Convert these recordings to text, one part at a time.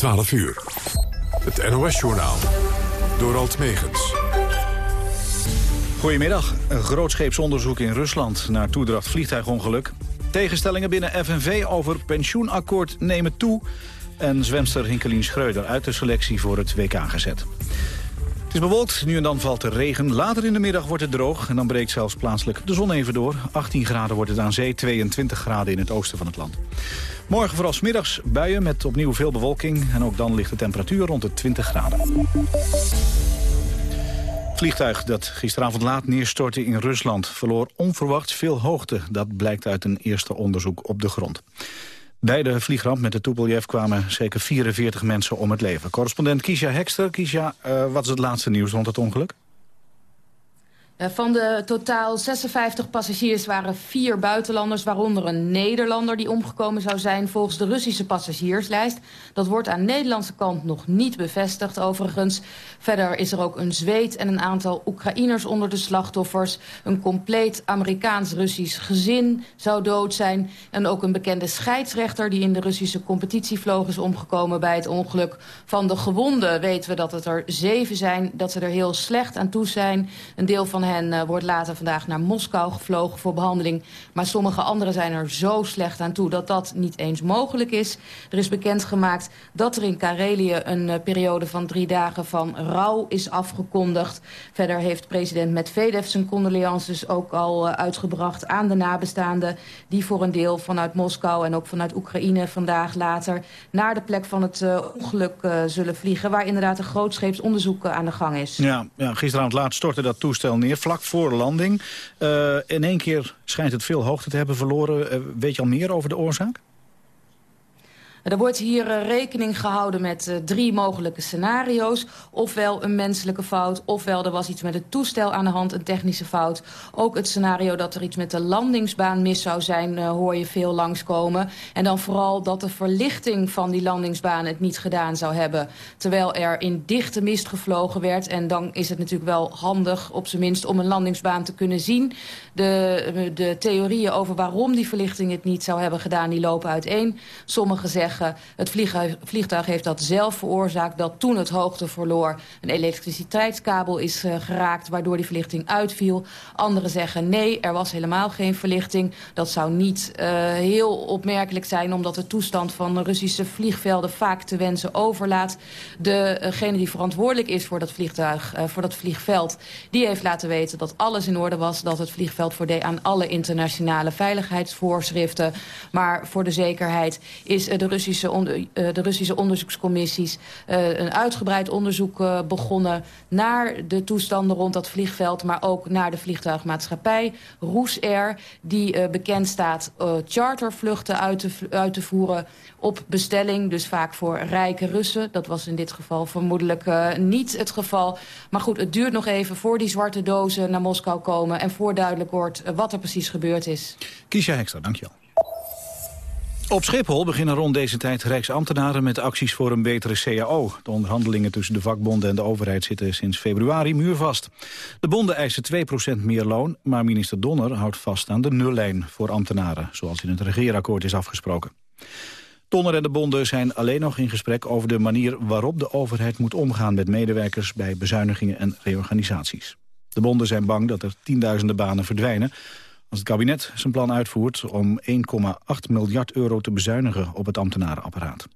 12 uur. Het NOS-journaal. Door Alt Megens. Goedemiddag. Een grootscheeps onderzoek in Rusland naar toedracht vliegtuigongeluk. Tegenstellingen binnen FNV over pensioenakkoord nemen toe. En zwemster Hinkelien Schreuder uit de selectie voor het WK gezet. Het is bewolkt, nu en dan valt er regen. Later in de middag wordt het droog en dan breekt zelfs plaatselijk de zon even door. 18 graden wordt het aan zee, 22 graden in het oosten van het land. Morgen vooral middags buien met opnieuw veel bewolking. En ook dan ligt de temperatuur rond de 20 graden. Vliegtuig dat gisteravond laat neerstortte in Rusland... verloor onverwachts veel hoogte. Dat blijkt uit een eerste onderzoek op de grond. Bij de vliegramp met de Tupolev kwamen zeker 44 mensen om het leven. Correspondent Kisha Hekster. Kisha, uh, wat is het laatste nieuws rond het ongeluk? Eh, van de totaal 56 passagiers waren vier buitenlanders... waaronder een Nederlander die omgekomen zou zijn volgens de Russische passagierslijst. Dat wordt aan de Nederlandse kant nog niet bevestigd overigens. Verder is er ook een Zweed en een aantal Oekraïners onder de slachtoffers. Een compleet Amerikaans-Russisch gezin zou dood zijn. En ook een bekende scheidsrechter die in de Russische competitie vloog... is omgekomen bij het ongeluk. Van de gewonden weten we dat het er zeven zijn, dat ze er heel slecht aan toe zijn. Een deel van en uh, wordt later vandaag naar Moskou gevlogen voor behandeling. Maar sommige anderen zijn er zo slecht aan toe dat dat niet eens mogelijk is. Er is bekendgemaakt dat er in Karelië een uh, periode van drie dagen van rouw is afgekondigd. Verder heeft president Medvedev zijn condolences ook al uh, uitgebracht aan de nabestaanden. Die voor een deel vanuit Moskou en ook vanuit Oekraïne vandaag later naar de plek van het ongeluk zullen vliegen. Waar inderdaad een grootscheeps onderzoek aan de gang is. Ja, ja, gisteravond laat stortte dat toestel neer vlak voor landing. Uh, in één keer schijnt het veel hoogte te hebben verloren. Uh, weet je al meer over de oorzaak? Er wordt hier uh, rekening gehouden met uh, drie mogelijke scenario's. Ofwel een menselijke fout, ofwel er was iets met het toestel aan de hand, een technische fout. Ook het scenario dat er iets met de landingsbaan mis zou zijn, uh, hoor je veel langskomen. En dan vooral dat de verlichting van die landingsbaan het niet gedaan zou hebben. Terwijl er in dichte mist gevlogen werd. En dan is het natuurlijk wel handig, op zijn minst, om een landingsbaan te kunnen zien. De, de theorieën over waarom die verlichting het niet zou hebben gedaan, die lopen uiteen. Sommigen zeggen het vliegtuig, heeft dat zelf veroorzaakt... dat toen het hoogte verloor een elektriciteitskabel is uh, geraakt... waardoor die verlichting uitviel. Anderen zeggen nee, er was helemaal geen verlichting. Dat zou niet uh, heel opmerkelijk zijn... omdat de toestand van de Russische vliegvelden vaak te wensen overlaat. Degene die verantwoordelijk is voor dat vliegtuig, uh, voor dat vliegveld... die heeft laten weten dat alles in orde was... dat het vliegveld voldeed aan alle internationale veiligheidsvoorschriften. Maar voor de zekerheid is de Russische, onder, uh, de Russische onderzoekscommissies uh, een uitgebreid onderzoek uh, begonnen naar de toestanden rond dat vliegveld, maar ook naar de vliegtuigmaatschappij Roes Air, die bekend staat chartervluchten uit te, uit te voeren op bestelling, dus vaak voor rijke Russen. Dat was in dit geval vermoedelijk niet het geval. Maar goed, het duurt nog even voor die zwarte dozen naar Moskou komen en voor duidelijk wordt wat er precies gebeurd is. Kiesja Hekster, dankjewel. Op Schiphol beginnen rond deze tijd Rijksambtenaren met acties voor een betere CAO. De onderhandelingen tussen de vakbonden en de overheid zitten sinds februari muurvast. De bonden eisen 2% meer loon, maar minister Donner houdt vast aan de nullijn voor ambtenaren, zoals in het regeerakkoord is afgesproken. Donner en de bonden zijn alleen nog in gesprek over de manier waarop de overheid moet omgaan met medewerkers bij bezuinigingen en reorganisaties. De bonden zijn bang dat er tienduizenden banen verdwijnen als het kabinet zijn plan uitvoert om 1,8 miljard euro te bezuinigen op het ambtenarenapparaat.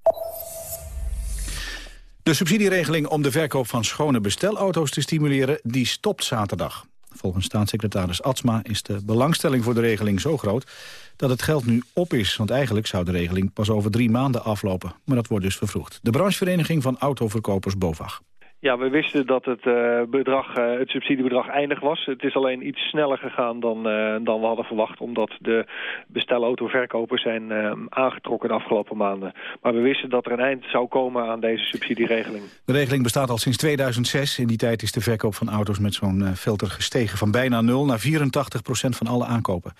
De subsidieregeling om de verkoop van schone bestelauto's te stimuleren, die stopt zaterdag. Volgens staatssecretaris Atsma is de belangstelling voor de regeling zo groot dat het geld nu op is. Want eigenlijk zou de regeling pas over drie maanden aflopen. Maar dat wordt dus vervroegd. De branchevereniging van autoverkopers BOVAG. Ja, we wisten dat het, uh, bedrag, uh, het subsidiebedrag eindig was. Het is alleen iets sneller gegaan dan, uh, dan we hadden verwacht... omdat de bestelautoverkopers zijn aangetrokken de afgelopen maanden. Maar we wisten dat er een eind zou komen aan deze subsidieregeling. De regeling bestaat al sinds 2006. In die tijd is de verkoop van auto's met zo'n filter gestegen... van bijna 0 naar 84 procent van alle aankopen.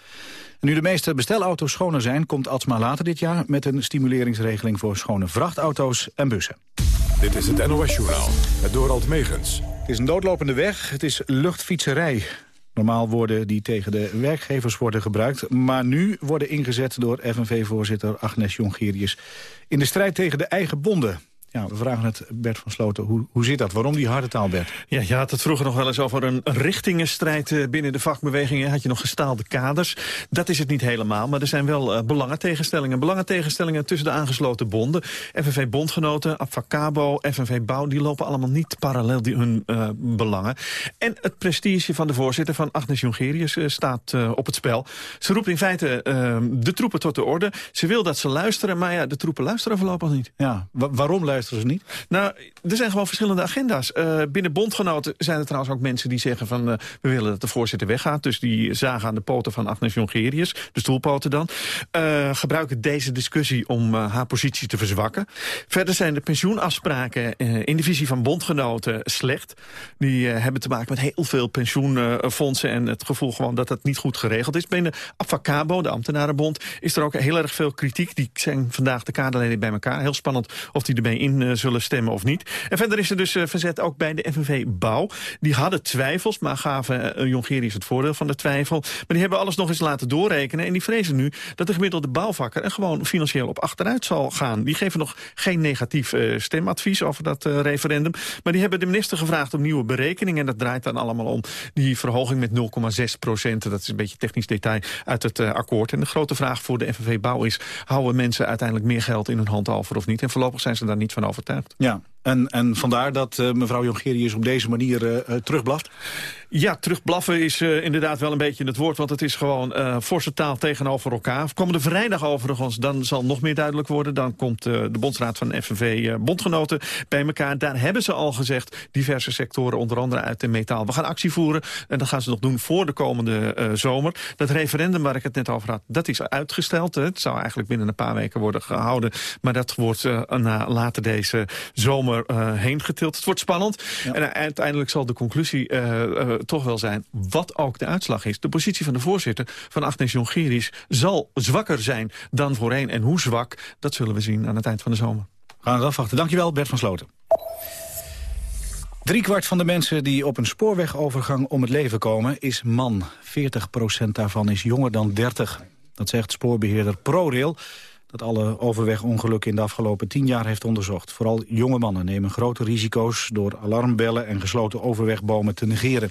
En nu de meeste bestelauto's schoner zijn... komt Atsma later dit jaar met een stimuleringsregeling... voor schone vrachtauto's en bussen. Dit is het NOS-journaal, het Dorald Megens. Het is een doodlopende weg, het is luchtfietserij. Normaal worden die tegen de werkgevers worden gebruikt... maar nu worden ingezet door FNV-voorzitter Agnes Jongerius... in de strijd tegen de eigen bonden. Ja, we vragen het Bert van Sloten. Hoe, hoe zit dat? Waarom die harde taal, Bert? Ja, je had het vroeger nog wel eens over een richtingenstrijd eh, binnen de vakbewegingen. Had je nog gestaalde kaders. Dat is het niet helemaal, maar er zijn wel uh, belangentegenstellingen. Belangentegenstellingen tussen de aangesloten bonden. FNV Bondgenoten, Abfacabo, FNV Bouw, die lopen allemaal niet parallel die hun uh, belangen. En het prestige van de voorzitter van Agnes Jongerius staat op het spel. Ze roept in feite de troepen tot de orde. Ze wil dat ze luisteren, maar ja, de troepen luisteren voorlopig niet. Ja, waarom luisteren ze niet? Nou, er zijn gewoon verschillende agenda's. Uh, binnen bondgenoten zijn er trouwens ook mensen die zeggen van... Uh, we willen dat de voorzitter weggaat. Dus die zagen aan de poten van Agnes Jongerius, de stoelpoten dan. Uh, gebruiken deze discussie om haar positie te verzwakken. Verder zijn de pensioenafspraken in de visie van bondgenoten slecht. Die hebben te maken met heel veel pensioenfondsen... en het gevoel gewoon dat dat niet goed geregeld is. Binnen Avacabo, de ambtenarenbond, is er ook heel erg veel kritiek. Die zijn vandaag de kaderleden bij elkaar. Heel spannend of die ermee in zullen stemmen of niet. En verder is er dus uh, verzet ook bij de FNV Bouw. Die hadden twijfels, maar gaven uh, Jongerius het voordeel van de twijfel. Maar die hebben alles nog eens laten doorrekenen. En die vrezen nu dat de gemiddelde bouwvakker er gewoon financieel op achteruit zal gaan. Die geven nog geen negatief stemadvies over dat referendum. Maar die hebben de minister gevraagd om nieuwe berekeningen. En dat draait dan allemaal om die verhoging met 0,6 procent. Dat is een beetje technisch detail uit het akkoord. En de grote vraag voor de FNV Bouw is... houden mensen uiteindelijk meer geld in hun hand over of niet? En voorlopig zijn ze daar niet van overtuigd. Ja, en, en vandaar dat uh, mevrouw Jongerius op deze manier uh, terugblaft? Ja, terugblaffen is inderdaad wel een beetje het woord... want het is gewoon forse taal tegenover elkaar. Komende vrijdag overigens, dan zal nog meer duidelijk worden. Dan komt de bondsraad van FNV Bondgenoten bij elkaar. Daar hebben ze al gezegd, diverse sectoren, onder andere uit de metaal. We gaan actie voeren en dat gaan ze nog doen voor de komende zomer. Dat referendum waar ik het net over had, dat is uitgesteld. Het zou eigenlijk binnen een paar weken worden gehouden. Maar dat wordt na later deze zomer heen getild. Het wordt spannend. Ja. En uiteindelijk zal de conclusie toch wel zijn, wat ook de uitslag is. De positie van de voorzitter van Agnes Jongerius zal zwakker zijn dan voorheen. En hoe zwak, dat zullen we zien aan het eind van de zomer. We gaan het afwachten. Dankjewel, Bert van Sloten. Driekwart van de mensen die op een spoorwegovergang om het leven komen is man. 40% daarvan is jonger dan 30. Dat zegt spoorbeheerder ProRail dat alle overwegongelukken in de afgelopen tien jaar heeft onderzocht. Vooral jonge mannen nemen grote risico's door alarmbellen en gesloten overwegbomen te negeren.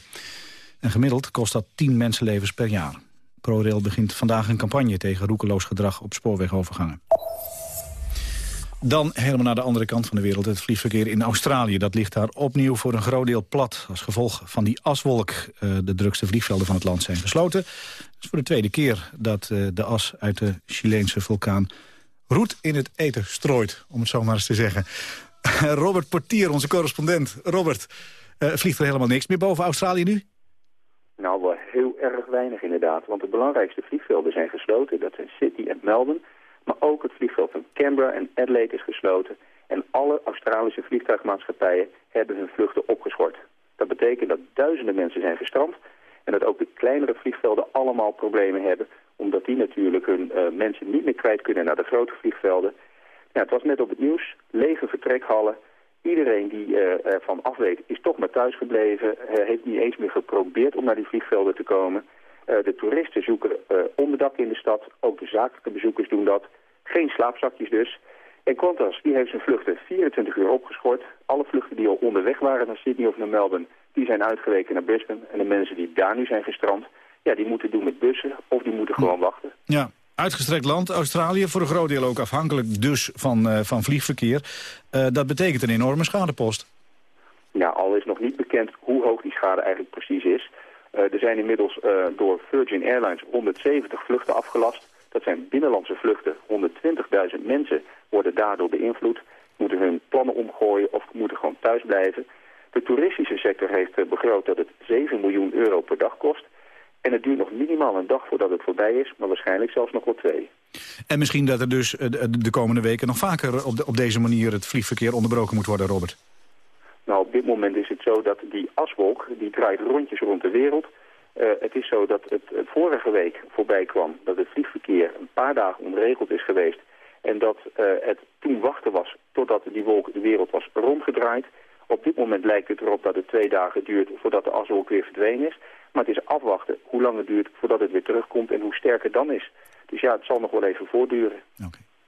En gemiddeld kost dat 10 mensenlevens per jaar. ProRail begint vandaag een campagne tegen roekeloos gedrag op spoorwegovergangen. Dan helemaal naar de andere kant van de wereld. Het vliegverkeer in Australië. Dat ligt daar opnieuw voor een groot deel plat. Als gevolg van die aswolk. Uh, de drukste vliegvelden van het land zijn gesloten. Het is voor de tweede keer dat uh, de as uit de Chileense vulkaan roet in het eten strooit, om het zo maar eens te zeggen. Robert Portier, onze correspondent. Robert, uh, vliegt er helemaal niks meer boven Australië nu? Nou, wel heel erg weinig inderdaad. Want de belangrijkste vliegvelden zijn gesloten. Dat zijn Sydney en Melbourne. Maar ook het vliegveld van Canberra en Adelaide is gesloten. En alle Australische vliegtuigmaatschappijen hebben hun vluchten opgeschort. Dat betekent dat duizenden mensen zijn gestrand. En dat ook de kleinere vliegvelden allemaal problemen hebben omdat die natuurlijk hun uh, mensen niet meer kwijt kunnen naar de grote vliegvelden. Ja, het was net op het nieuws. Lege vertrekhallen. Iedereen die uh, ervan af weet is toch maar thuis gebleven. heeft niet eens meer geprobeerd om naar die vliegvelden te komen. de toeristen zoeken onderdak in de stad. Ook de zakelijke bezoekers doen dat. Geen slaapzakjes dus. En Qantas die heeft zijn vluchten 24 uur opgeschort. Alle vluchten die al onderweg waren naar Sydney of naar Melbourne... die zijn uitgeweken naar Brisbane. En de mensen die daar nu zijn gestrand ja, die moeten doen met bussen of die moeten gewoon wachten. Ja, uitgestrekt land, Australië, voor een groot deel ook afhankelijk dus van, uh, van vliegverkeer. Uh, dat betekent een enorme schadepost. Ja, al is nog niet bekend hoe hoog die schade eigenlijk precies is. Uh, er zijn inmiddels door Virgin Airlines 170 vluchten afgelast. Dat zijn binnenlandse vluchten. 120.000 mensen worden daardoor beïnvloed. Moeten hun plannen omgooien of moeten gewoon thuis blijven. De toeristische sector heeft begroot dat het 7 miljoen euro per dag kost. En het duurt nog minimaal een dag voordat het voorbij is, maar waarschijnlijk zelfs nog wel twee. En misschien dat er dus eh, de komende weken nog vaker op, de, op deze manier het vliegverkeer onderbroken moet worden, Robert? Nou, op dit moment is het zo dat die aswolk, die draait rondjes rond de wereld. Uh, het is zo dat het, het, vorige week voorbij kwam dat het vliegverkeer een paar dagen onregeld is geweest. En dat uh, het toen wachten was totdat die wolk de wereld was rondgedraaid. Op dit moment lijkt het erop dat het twee dagen duurt voordat de aswolk weer verdwenen is. Maar het is afwachten hoe lang het duurt voordat het weer terugkomt en hoe sterk het dan is. Dus ja, het zal nog wel even voortduren.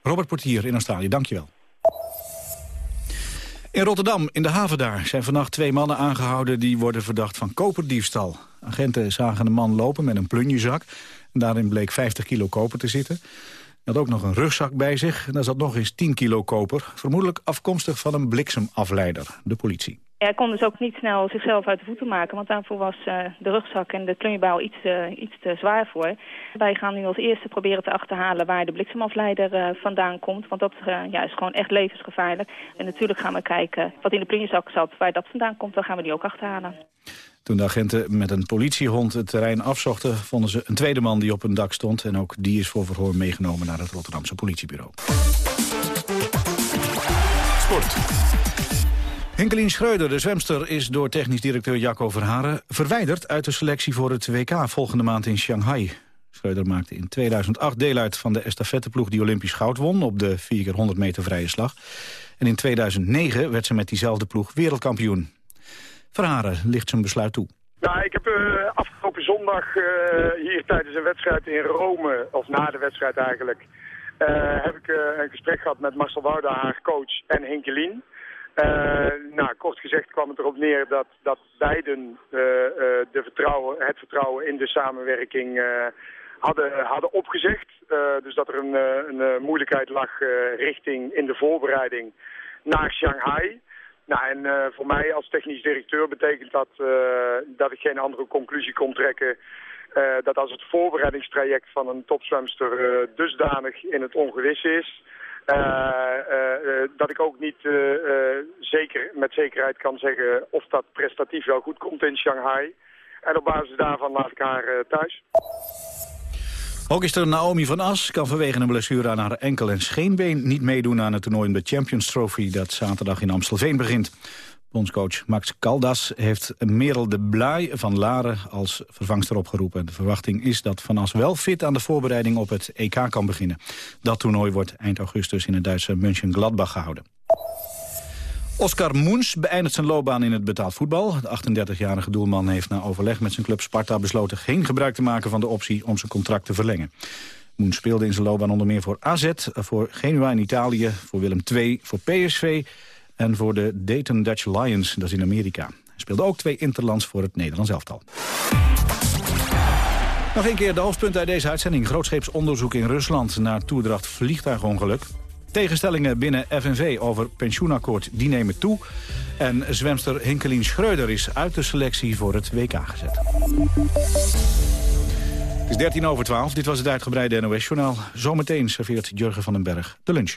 Robert Portier in Australië, dankjewel. In Rotterdam, in de haven daar, zijn vannacht twee mannen aangehouden... die worden verdacht van koperdiefstal. Agenten zagen de man lopen met een plunjezak. En daarin bleek 50 kilo koper te zitten. Hij had ook nog een rugzak bij zich. En daar zat nog eens 10 kilo koper. Vermoedelijk afkomstig van een bliksemafleider, de politie. Hij kon dus ook niet snel zichzelf uit de voeten maken, want daarvoor was uh, de rugzak en de klunjebouw iets, uh, iets te zwaar voor. Wij gaan nu als eerste proberen te achterhalen waar de bliksemafleider uh, vandaan komt, want dat ja, is gewoon echt levensgevaarlijk. En natuurlijk gaan we kijken wat in de plunjezak zat, waar dat vandaan komt, dan gaan we die ook achterhalen. Toen de agenten met een politiehond het terrein afzochten... vonden ze een tweede man die op een dak stond. En ook die is voor verhoor meegenomen naar het Rotterdamse politiebureau. Sport. Henkelien Schreuder, de zwemster, is door technisch directeur Jacco Verharen... verwijderd uit de selectie voor het WK volgende maand in Shanghai. Schreuder maakte in 2008 deel uit van de estafetteploeg die Olympisch goud won... op de 4x100 meter vrije slag. En in 2009 werd ze met diezelfde ploeg wereldkampioen. Verharen ligt zijn besluit toe. Nou, ik heb uh, afgelopen zondag uh, hier tijdens een wedstrijd in Rome, of na de wedstrijd eigenlijk... Uh, heb ik een gesprek gehad met Marcel Wouda, haar coach, en Henkelien... Uh, nou, kort gezegd kwam het erop neer dat, dat beiden uh, uh, de vertrouwen, het vertrouwen in de samenwerking hadden, hadden opgezegd. dus dat er een, een moeilijkheid lag richting in de voorbereiding naar Shanghai. Nou, en voor mij als technisch directeur betekent dat dat ik geen andere conclusie kon trekken dat als het voorbereidingstraject van een topzwemster dusdanig in het ongewis is... Uh, uh, dat ik ook niet zeker, met zekerheid kan zeggen of dat prestatief wel goed komt in Shanghai. En op basis daarvan laat ik haar thuis. Ook is er Naomi van As, kan vanwege een blessure aan haar enkel en scheenbeen niet meedoen aan het toernooi in de Champions Trophy dat zaterdag in Amstelveen begint. Bondscoach Max Caldas heeft Merel de Blaai van Laren als vervangster opgeroepen. De verwachting is dat Van As wel fit aan de voorbereiding op het EK kan beginnen. Dat toernooi wordt eind augustus in het Duitse München-Gladbach gehouden. Oscar Moens beëindigt zijn loopbaan in het betaald voetbal. De 38-jarige doelman heeft na overleg met zijn club Sparta besloten... geen gebruik te maken van de optie om zijn contract te verlengen. Moens speelde in zijn loopbaan onder meer voor AZ, voor Genua in Italië... voor Willem II, voor PSV en voor de Dayton Dutch Lions, dat is in Amerika. Hij speelde ook twee interlands voor het Nederlands elftal. Nog een keer de hoofdpunten uit deze uitzending. Grootscheepsonderzoek in Rusland naar toedracht vliegtuigongeluk. Tegenstellingen binnen FNV over pensioenakkoord die nemen toe. En zwemster Hinkelien Schreuder is uit de selectie voor het WK gezet. Het is 13 over 12. Dit was het uitgebreide NOS-journaal. Zometeen serveert Jurgen van den Berg de lunch.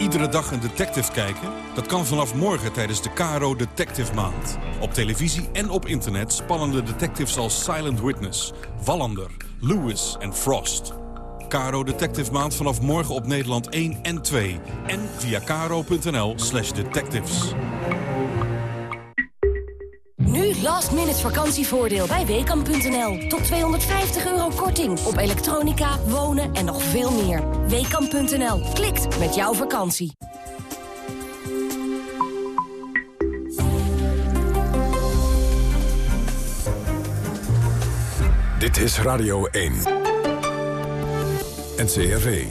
Iedere dag een detective kijken? Dat kan vanaf morgen tijdens de Caro Detective Maand. Op televisie en op internet spannende detectives als Silent Witness, Wallander, Lewis en Frost. Caro Detective Maand vanaf morgen op Nederland 1 en 2. En via caro.nl slash detectives. Nu last minute vakantievoordeel bij WKAM.nl. Tot 250 euro korting op elektronica, wonen en nog veel meer. WKAM.nl. Klikt met jouw vakantie. Dit is Radio 1. NCRV.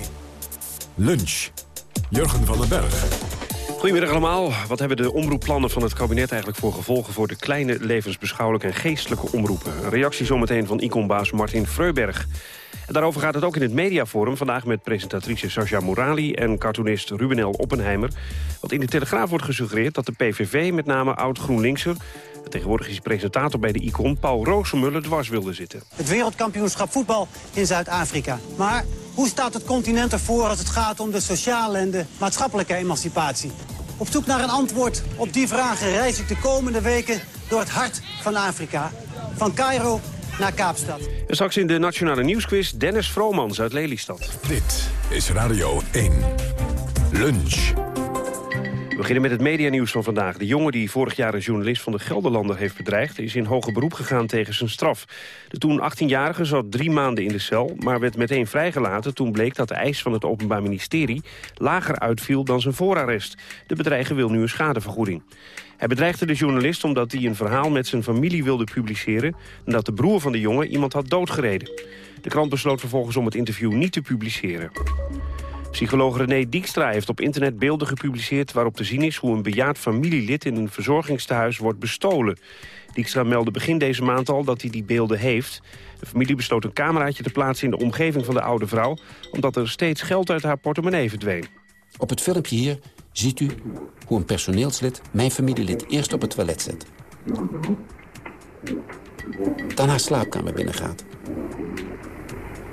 Lunch. Jurgen van den Berg. Goedemiddag allemaal. Wat hebben de omroepplannen van het kabinet eigenlijk voor gevolgen... voor de kleine levensbeschouwelijke en geestelijke omroepen? Een reactie zometeen van Icon-baas Martin Freuberg. En daarover gaat het ook in het mediaforum. Vandaag met presentatrice Sascha Morali en cartoonist Rubenel Oppenheimer. Want in de Telegraaf wordt gesuggereerd dat de PVV, met name oud-GroenLinkser... Tegenwoordig is presentator bij de Icon Paul Roosemuller dwars wilde zitten. Het wereldkampioenschap voetbal in Zuid-Afrika. Maar hoe staat het continent ervoor als het gaat om de sociale en de maatschappelijke emancipatie? Op zoek naar een antwoord op die vragen reis ik de komende weken door het hart van Afrika. Van Cairo naar Kaapstad. En straks in de Nationale Nieuwsquiz Dennis Vromans uit Lelystad. Dit is Radio 1. Lunch. We beginnen met het medianieuws van vandaag. De jongen die vorig jaar een journalist van de Gelderlander heeft bedreigd... is in hoger beroep gegaan tegen zijn straf. De toen 18-jarige zat drie maanden in de cel... maar werd meteen vrijgelaten toen bleek dat de eis van het Openbaar Ministerie... lager uitviel dan zijn voorarrest. De bedreiger wil nu een schadevergoeding. Hij bedreigde de journalist omdat hij een verhaal met zijn familie wilde publiceren... en dat de broer van de jongen iemand had doodgereden. De krant besloot vervolgens om het interview niet te publiceren. Psycholoog René Dijkstra heeft op internet beelden gepubliceerd... waarop te zien is hoe een bejaard familielid in een verzorgingstehuis wordt bestolen. Dijkstra meldde begin deze maand al dat hij die beelden heeft. De familie besloot een cameraatje te plaatsen in de omgeving van de oude vrouw... omdat er steeds geld uit haar portemonnee verdween. Op het filmpje hier ziet u hoe een personeelslid mijn familielid eerst op het toilet zet. Dan haar slaapkamer binnengaat.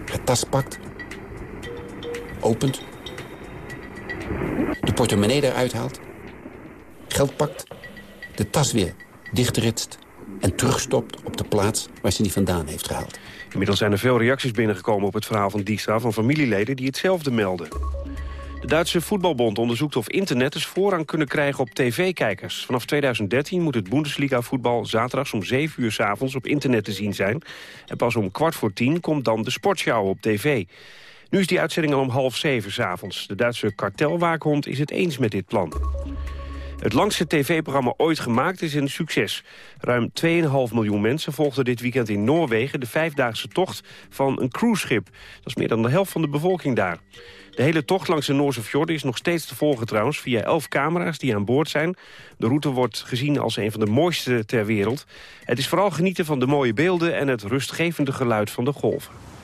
Het tas pakt opent, de portemonnee eruit haalt, geld pakt, de tas weer dichtritst en terugstopt op de plaats waar ze die vandaan heeft gehaald. Inmiddels zijn er veel reacties binnengekomen op het verhaal van Dijkstra... van familieleden die hetzelfde melden. De Duitse voetbalbond onderzoekt of internetters voorrang kunnen krijgen op tv-kijkers. Vanaf 2013 moet het Bundesliga-voetbal zaterdags om 7 uur s avonds op internet te zien zijn. En pas om kwart voor tien komt dan de sportshow op tv. Nu is die uitzending al om half zeven s'avonds. De Duitse kartelwaakhond is het eens met dit plan. Het langste tv-programma ooit gemaakt is een succes. Ruim 2,5 miljoen mensen volgden dit weekend in Noorwegen... de vijfdaagse tocht van een cruiseschip. Dat is meer dan de helft van de bevolking daar. De hele tocht langs de Noorse fjorden is nog steeds te volgen trouwens... via elf camera's die aan boord zijn. De route wordt gezien als een van de mooiste ter wereld. Het is vooral genieten van de mooie beelden... en het rustgevende geluid van de golven.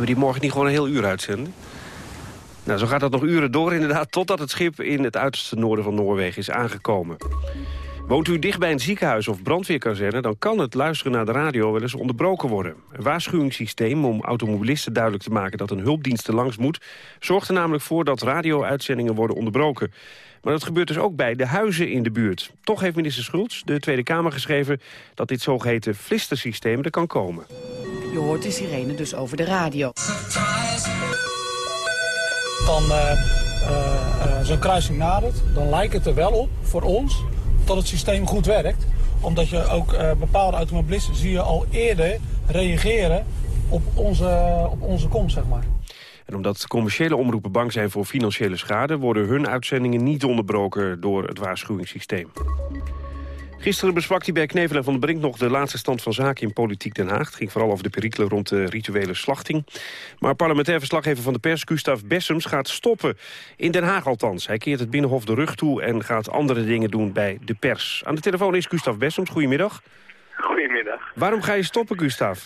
Kunnen we die morgen niet gewoon een heel uur uitzenden? Nou, zo gaat dat nog uren door inderdaad... totdat het schip in het uiterste noorden van Noorwegen is aangekomen. Woont u dicht bij een ziekenhuis of brandweerkazerne... dan kan het luisteren naar de radio wel eens onderbroken worden. Een waarschuwingssysteem om automobilisten duidelijk te maken... dat een hulpdienst er langs moet... zorgt er namelijk voor dat radio-uitzendingen worden onderbroken. Maar dat gebeurt dus ook bij de huizen in de buurt. Toch heeft minister Schultz de Tweede Kamer geschreven... dat dit zogeheten flistersysteem er kan komen. Je hoort de sirene dus over de radio. Dan uh, uh, zo'n kruising nadert, dan lijkt het er wel op voor ons dat het systeem goed werkt. Omdat je ook uh, bepaalde automobilisten zie je al eerder reageren op onze, op onze komst, zeg maar. En omdat commerciële omroepen bang zijn voor financiële schade... worden hun uitzendingen niet onderbroken door het waarschuwingssysteem. Gisteren besprak hij bij Knevel en Van der Brink nog de laatste stand van zaken in Politiek Den Haag. Het ging vooral over de perikelen rond de rituele slachting. Maar parlementair verslaggever van de pers, Gustav Bessems, gaat stoppen. In Den Haag althans. Hij keert het Binnenhof de rug toe en gaat andere dingen doen bij de pers. Aan de telefoon is Gustav Bessems. Goedemiddag. Goedemiddag. Waarom ga je stoppen, Gustav?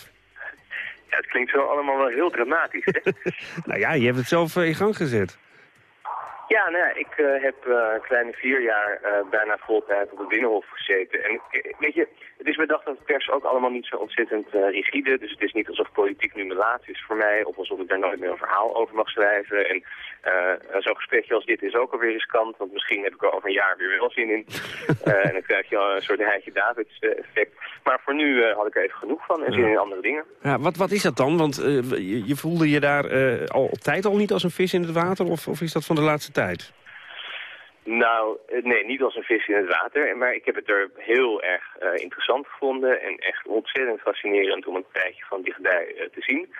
Ja, het klinkt zo allemaal wel heel dramatisch, hè? nou ja, je hebt het zelf in gang gezet. Ja, nou ja, ik uh, heb uh, een kleine vier jaar uh, bijna voltijd op het Binnenhof gezeten. En weet je, het is bedacht dat de pers ook allemaal niet zo ontzettend rigide. Dus het is niet alsof politiek nu mijn laat is voor mij. Of alsof ik daar nooit meer een verhaal over mag schrijven. En zo'n gesprekje als dit is ook alweer riskant. Want misschien heb ik er over een jaar weer wel zin in. en dan krijg je al een soort Heitje Davids effect. Maar voor nu had ik er even genoeg van en zin in andere dingen. Ja, wat, wat is dat dan? Want je, je, voelde je daar al op tijd al niet als een vis in het water? Of, of is dat van de laatste tijd? Nou, nee, niet als een vis in het water. Maar ik heb het er heel erg uh, interessant gevonden en echt ontzettend fascinerend om een tijdje van dichtbij uh, te zien.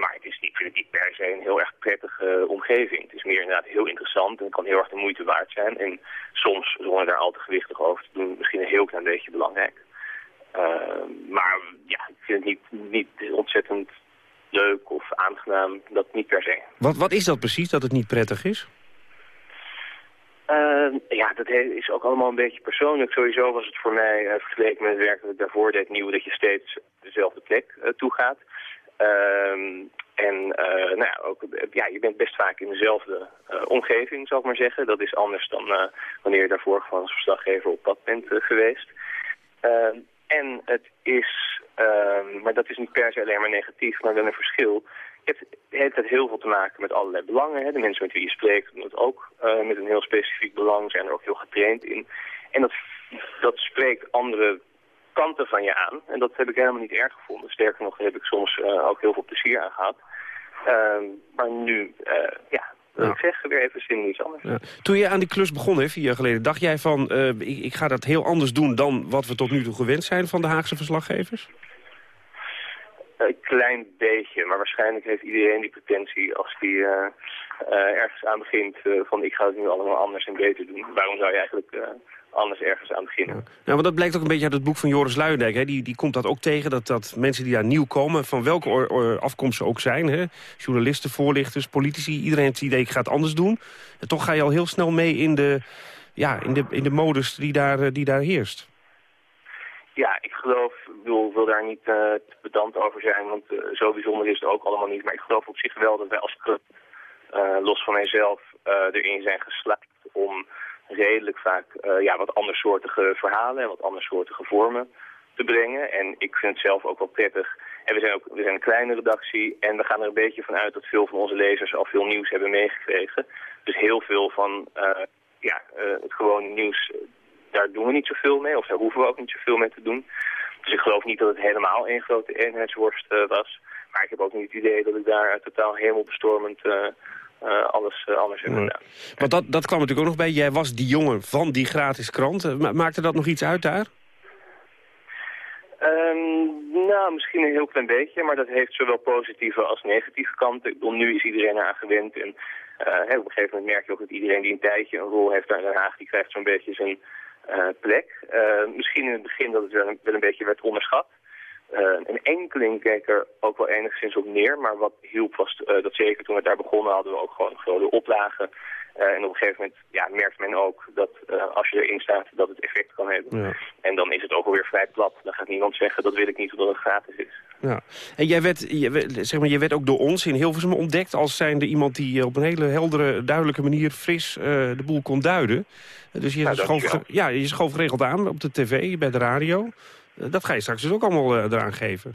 Maar het is niet, niet per se een heel erg prettige omgeving. Het is meer inderdaad heel interessant en kan heel erg de moeite waard zijn. En soms, zonder daar al te gewichtig over te doen, misschien een heel klein beetje belangrijk. maar ja, ik vind het niet, niet ontzettend leuk of aangenaam, dat niet per se. Wat, wat is dat precies, dat het niet prettig is? Uh, ja, dat is ook allemaal een beetje persoonlijk. Sowieso was het voor mij, uh, vergeleken met het werk dat ik daarvoor deed, nieuw dat je steeds dezelfde plek uh, toegaat. en nou ja, ook, ja, je bent best vaak in dezelfde omgeving, zal ik maar zeggen. Dat is anders dan wanneer je daarvoor gewoon als verslaggever op pad bent geweest. En het is, ehm, maar dat is niet per se alleen maar negatief, maar wel een verschil. Hele tijd heel veel te maken met allerlei belangen. Hè. De mensen met wie je spreekt doen het ook met een heel specifiek belang, zijn er ook heel getraind in. En dat, dat spreekt andere kanten van je aan. En dat heb ik helemaal niet erg gevonden. Sterker nog, heb ik soms uh, ook heel veel plezier aan gehad. Uh, maar nu, uh, ja, ja. ik zeg weer even zin iets anders. Ja. Toen je aan die klus begon, hè, vier jaar geleden, dacht jij van... Ik, ik, ga dat heel anders doen dan wat we tot nu toe gewend zijn van de Haagse verslaggevers? Een klein beetje, maar waarschijnlijk heeft iedereen die pretentie als die ergens aan begint van ik ga het nu allemaal anders en beter doen. Waarom zou je eigenlijk anders ergens aan beginnen. Ja, want dat blijkt ook een beetje uit het boek van Joris Luijendijk. Hè? Die, die komt dat ook tegen, dat, dat mensen die daar nieuw komen... van welke afkomst ze ook zijn, hè? journalisten, voorlichters, politici... iedereen heeft het idee, ik ga het anders doen. En toch ga je al heel snel mee in de, ja, in de, in de modus die daar, eh, die daar heerst. Ja, ik geloof, ik wil, wil daar niet uh, te pedant over zijn, want uh, zo bijzonder is het ook allemaal niet. Maar ik geloof op zich wel dat wij als club, uh, los van mijzelf, erin zijn geslaagd om redelijk vaak uh, ja, wat andersoortige verhalen en wat andersoortige vormen te brengen. En ik vind het zelf ook wel prettig. En we zijn, ook, we zijn een kleine redactie en we gaan er een beetje van uit dat veel van onze lezers al veel nieuws hebben meegekregen. Dus heel veel van uh, ja, uh, het gewone nieuws, daar doen we niet zoveel mee of daar hoeven we ook niet zoveel mee te doen. Dus ik geloof niet dat het helemaal één grote eenheidsworst was. Maar ik heb ook niet het idee dat ik daar totaal hemelbestormend uh, alles uh, anders inderdaad. Want dat, dat kwam natuurlijk ook nog bij. Jij was die jongen van die gratis krant. Uh, maakte dat nog iets uit daar? Um, nou, misschien een heel klein beetje, maar dat heeft zowel positieve als negatieve kanten. Ik bedoel, nu is iedereen eraan gewend en op een gegeven moment merk je ook dat iedereen die een tijdje een rol heeft daar in Den Haag, die krijgt zo'n beetje zijn plek. misschien in het begin dat het wel een, wel een beetje werd onderschat. Uh, een enkeling keek er ook wel enigszins op neer, maar wat hielp was uh, dat zeker toen we daar begonnen hadden we ook gewoon grote oplagen. Uh, en op een gegeven moment ja, merkt men ook dat als je erin staat dat het effect kan hebben. Ja. En dan is het ook alweer vrij plat. Dan gaat niemand zeggen dat wil ik niet omdat het gratis is. Ja. En jij werd, zeg maar, je werd ook door ons in Hilversum ontdekt als zijnde iemand die op een hele heldere, duidelijke manier fris de boel kon duiden. Dus je, nou, schoof, ja, je schoof geregeld aan op de tv, bij de radio. Eh, dat ga je straks dus ook allemaal uh, eraan geven.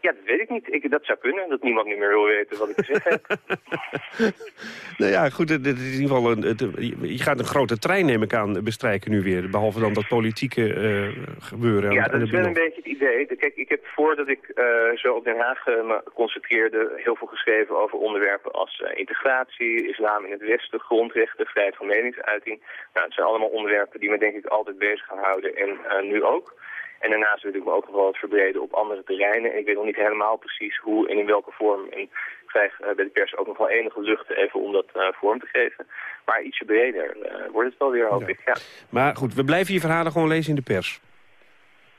Ja, dat weet ik niet. Ik, dat zou kunnen, dat niemand niet meer wil weten wat ik gezegd heb. nou ja, goed, het, is in ieder geval een, het, je gaat een grote trein, neem ik aan, bestrijken nu weer. Behalve dan dat politieke uh, gebeuren. Ja, dat is wel een beetje het idee. Kijk, ik heb voordat ik uh, zo op Den Haag uh, me concentreerde... heel veel geschreven over onderwerpen als integratie, islam in het Westen... grondrechten, vrijheid van meningsuiting. Nou, het zijn allemaal onderwerpen die me denk ik altijd bezig gaan houden en nu ook... En daarnaast wil ik me ook nog wel wat verbreden op andere terreinen. En ik weet nog niet helemaal precies hoe en in welke vorm. En ik krijg uh, bij de pers ook nog wel enige lucht even om dat uh, vorm te geven. Maar ietsje breder uh, wordt het wel weer, hoop ja. ik. Ja. Maar goed, we blijven je verhalen gewoon lezen in de pers.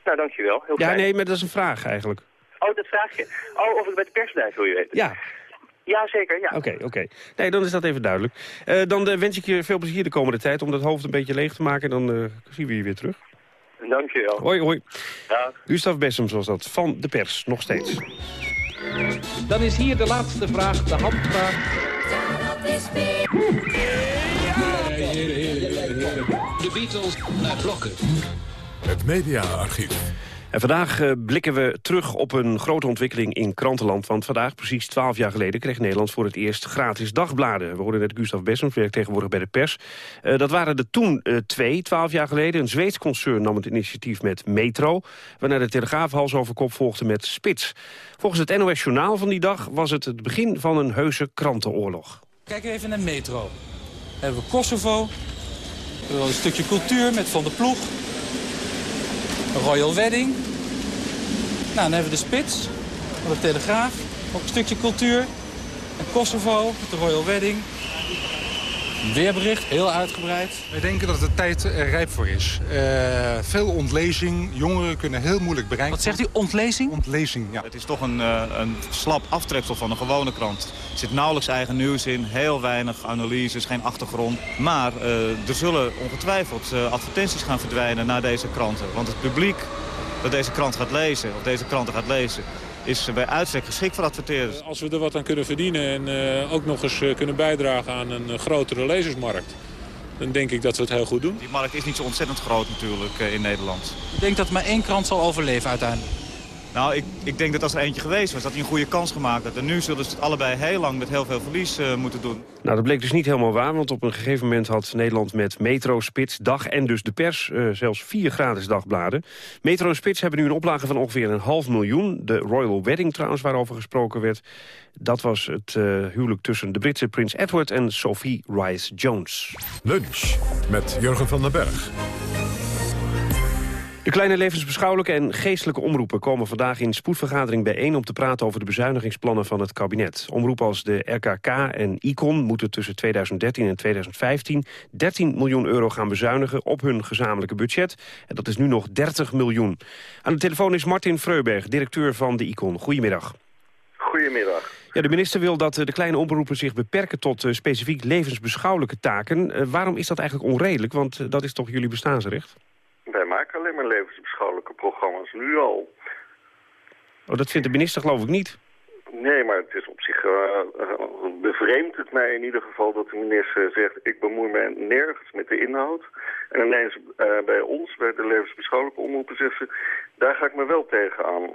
Nou, dankjewel. Heel ja, fijn. nee, maar dat is een vraag eigenlijk. Oh, dat vraag je. Oh, of ik bij de pers blijf, wil je weten? Ja. Ja, zeker, ja. Oké, okay, oké. Okay. Nee, dan is dat even duidelijk. dan wens ik je veel plezier de komende tijd om dat hoofd een beetje leeg te maken. En dan zien we je weer terug. Dankjewel. Hoi, hoi. Ja. Gustav Bessem was dat, van de pers, nog steeds. Dan is hier de laatste vraag, de handvraag. De Beatles naar blokken. Het mediaarchief. En vandaag uh, blikken we terug op een grote ontwikkeling in krantenland. Want vandaag, precies twaalf jaar geleden, kreeg Nederland voor het eerst gratis dagbladen. We hoorden net Gustav Bessem, werkt tegenwoordig bij de pers. Uh, dat waren er toen uh, twee, twaalf jaar geleden. Een Zweeds concern nam het initiatief met Metro. Waarna de Telegraaf hals over kop volgde met Spits. Volgens het NOS Journaal van die dag was het het begin van een heuse krantenoorlog. Kijk even naar Metro. Dan hebben we Kosovo. Een stukje cultuur met Van der Ploeg. Royal Wedding. Nou, dan hebben we de Spits van de Telegraaf. Ook een stukje cultuur. En Kosovo de Royal Wedding. Weerbericht, heel uitgebreid. Wij denken dat de tijd er rijp voor is. Uh, veel ontlezing, jongeren kunnen heel moeilijk bereiken. Wat zegt u, ontlezing? Ontlezing, ja. Het is toch een, uh, een slap aftreksel van een gewone krant. Er zit nauwelijks eigen nieuws in, heel weinig analyses, geen achtergrond. Maar uh, er zullen ongetwijfeld advertenties gaan verdwijnen naar deze kranten. Want het publiek dat deze krant gaat lezen, of deze kranten gaat lezen is bij uitstek geschikt voor adverteerders. Als we er wat aan kunnen verdienen en uh, ook nog eens uh, kunnen bijdragen aan een uh, grotere lezersmarkt... dan denk ik dat we het heel goed doen. Die markt is niet zo ontzettend groot natuurlijk in Nederland. Ik denk dat maar één krant zal overleven uiteindelijk. Nou, ik, ik denk dat als er eentje geweest was, dat hij een goede kans gemaakt had. En nu zullen ze het allebei heel lang met heel veel verlies uh, moeten doen. Nou, dat bleek dus niet helemaal waar, want op een gegeven moment had Nederland met Metro, Spits, Dag en dus de pers uh, zelfs vier gratis dagbladen. Metro en Spits hebben nu een oplage van ongeveer een half miljoen. De Royal Wedding trouwens, waarover gesproken werd, dat was het uh, huwelijk tussen de Britse prins Edward en Sophie Rice-Jones. Lunch met Jurgen van den Berg. De kleine levensbeschouwelijke en geestelijke omroepen komen vandaag in spoedvergadering bijeen om te praten over de bezuinigingsplannen van het kabinet. Omroepen als de RKK en ICON moeten tussen 2013 en 2015 13 miljoen euro gaan bezuinigen op hun gezamenlijke budget. En dat is nu nog 30 miljoen. Aan de telefoon is Martin Freuberg, directeur van de ICON. Goedemiddag. Goedemiddag. Ja, de minister wil dat de kleine omroepen zich beperken tot uh, specifiek levensbeschouwelijke taken. Uh, waarom is dat eigenlijk onredelijk? Want dat is toch jullie bestaansrecht? Wij maken alleen maar levensbeschouwelijke programma's, nu al. Oh, dat vindt de minister geloof ik niet. Nee, maar het is op zich... Uh, uh, bevreemdt het mij in ieder geval dat de minister zegt... ik bemoei mij nergens met de inhoud. En ineens uh, bij ons, bij de levensbeschouwelijke omroepen, zegt ze... daar ga ik me wel tegenaan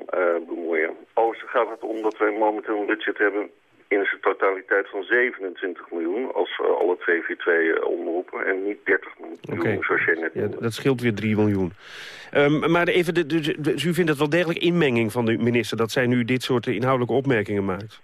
bemoeien. Overigens gaat het om dat wij momenteel een budget hebben in zijn totaliteit van 27 miljoen als uh, alle 242 uh, omroepen en niet 30 miljoen, okay. zoals jij net ja, Dat scheelt weer 3 miljoen. Um, maar even, de, de, de, dus u vindt het wel degelijk inmenging van de minister dat zij nu dit soort inhoudelijke opmerkingen maakt?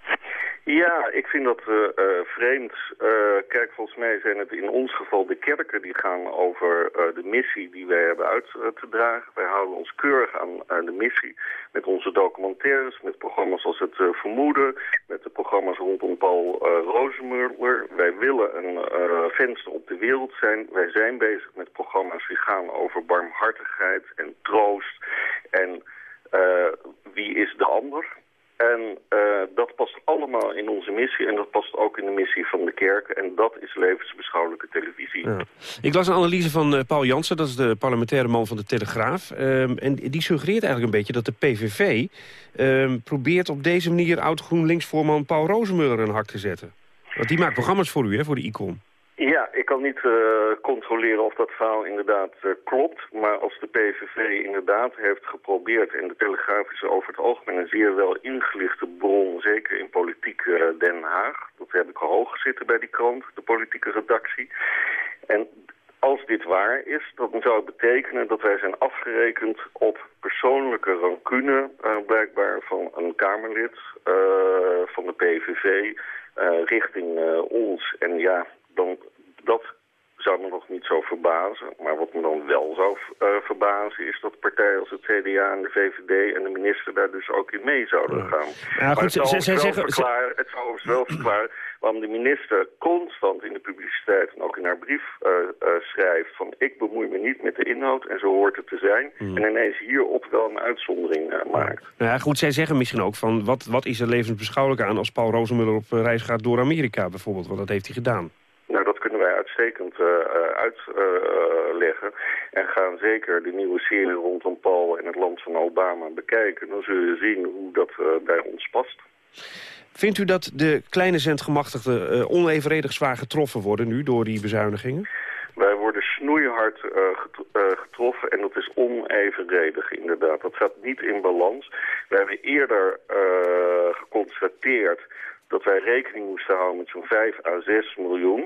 Ja, ik vind dat uh, uh, vreemd. Uh, kijk, volgens mij zijn het in ons geval de kerken die gaan over de missie die wij hebben uit te dragen. Wij houden ons keurig aan de missie met onze documentaires, met programma's als Het Vermoeden, met de programma's rondom Paul Rozenmuller. Wij willen een venster op de wereld zijn. Wij zijn bezig met programma's die gaan over barmhartigheid en troost en wie is de ander. En uh, dat past allemaal in onze missie en dat past ook in de missie van de kerk. En dat is levensbeschouwelijke televisie. Ja. Ik las een analyse van uh, Paul Jansen, dat is de parlementaire man van de Telegraaf. Um, en die suggereert eigenlijk een beetje dat de PVV um, probeert op deze manier oud-GroenLinks-voorman Paul Rozemuller een hak te zetten. Want die maakt programma's voor u, hè, voor de ICON. Ja, ik kan niet uh, controleren of dat verhaal inderdaad uh, klopt. Maar als de PVV inderdaad heeft geprobeerd... en de Telegraaf is over het algemeen een zeer wel ingelichte bron... zeker in politiek uh, Den Haag. Dat heb ik hoog zitten bij die krant, de politieke redactie. En als dit waar is, dan zou het betekenen dat wij zijn afgerekend op persoonlijke rancune... blijkbaar van een Kamerlid van de PVV richting ons. En ja, dan, dat zou me nog niet zo verbazen. Maar wat me dan wel zou uh, verbazen is dat partijen als het CDA en de VVD en de minister daar dus ook in mee zouden gaan. Ja, goed, maar het zou, ze, ze, wel zeggen, verklaren, het zou ons wel verklaren waarom de minister constant in de publiciteit en ook in haar brief uh, uh, schrijft van ik bemoei me niet met de inhoud en zo hoort het te zijn. Mm. En ineens hierop wel een uitzondering maakt. Nou ja, goed, zij zeggen misschien ook van wat, wat is er levensbeschouwelijk aan als Paul Rozenmuller op reis gaat door Amerika bijvoorbeeld, want dat heeft hij gedaan. Nou, dat kunnen wij uitstekend uh, uitleggen. Uh, en gaan zeker de nieuwe serie rondom Paul en het land van Obama bekijken. Dan zul je zien hoe dat bij ons past. Vindt u dat de kleine zendgemachtigden onevenredig zwaar getroffen worden nu door die bezuinigingen? Wij worden snoeihard getroffen en dat is onevenredig inderdaad. Dat staat niet in balans. We hebben eerder geconstateerd dat wij rekening moesten houden met zo'n 5 à 6 miljoen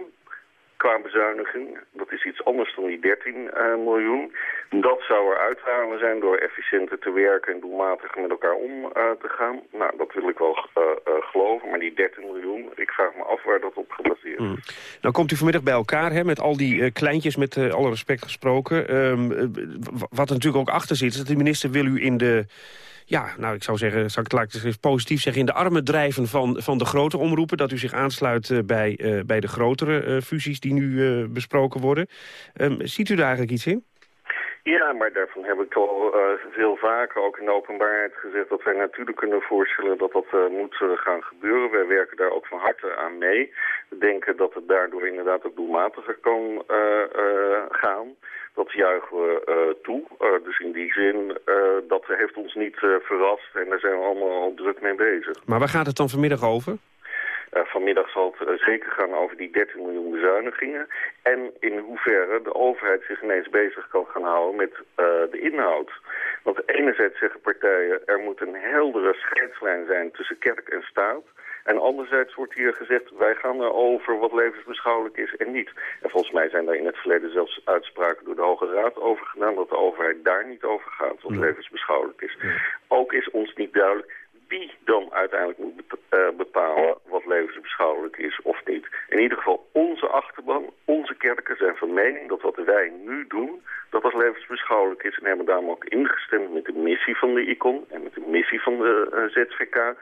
qua bezuiniging. Dat is iets anders dan die 13 uh, miljoen. Dat zou er uithalen zijn door efficiënter te werken en doelmatiger met elkaar om uh, te gaan. Nou, dat wil ik wel uh, geloven. Maar die 13 miljoen, ik vraag me af waar dat op gebaseerd is. Hmm. Nou komt u vanmiddag bij elkaar, hè, met al die kleintjes, met alle respect gesproken. Um, wat er natuurlijk ook achter zit, is dat de minister wil u in de ja, nou, ik zou zeggen, zou ik het laten positief zeggen... in de armen drijven van, van de grote omroepen. Dat u zich aansluit uh, bij, uh, bij de grotere uh, fusies die nu besproken worden. Um, ziet u daar eigenlijk iets in? Ja, maar daarvan heb ik al veel vaker ook in de openbaarheid gezegd dat wij natuurlijk kunnen voorstellen dat dat moet gaan gebeuren. Wij werken daar ook van harte aan mee. We denken dat het daardoor inderdaad ook doelmatiger kan gaan. Dat juichen we toe. dus in die zin, dat heeft ons niet verrast en daar zijn we allemaal al druk mee bezig. Maar waar gaat het dan vanmiddag over? Vanmiddag zal het zeker gaan over die 13 miljoen bezuinigingen. En in hoeverre de overheid zich ineens bezig kan gaan houden met de inhoud. Want enerzijds zeggen partijen, er moet een heldere scheidslijn zijn tussen kerk en staat. En anderzijds wordt hier gezegd, wij gaan erover wat levensbeschouwelijk is en niet. En volgens mij zijn daar in het verleden zelfs uitspraken door de Hoge Raad over gedaan... dat de overheid daar niet over gaat, wat levensbeschouwelijk is. Ook is ons niet duidelijk wie dan uiteindelijk moet uh, bepalen wat levensbeschouwelijk is of niet. In ieder geval onze achterban, onze kerken zijn van mening dat wat wij nu doen, dat dat levensbeschouwelijk is. En hebben daarom ook ingestemd met de missie van de ICON en met de missie van de uh, ZVK.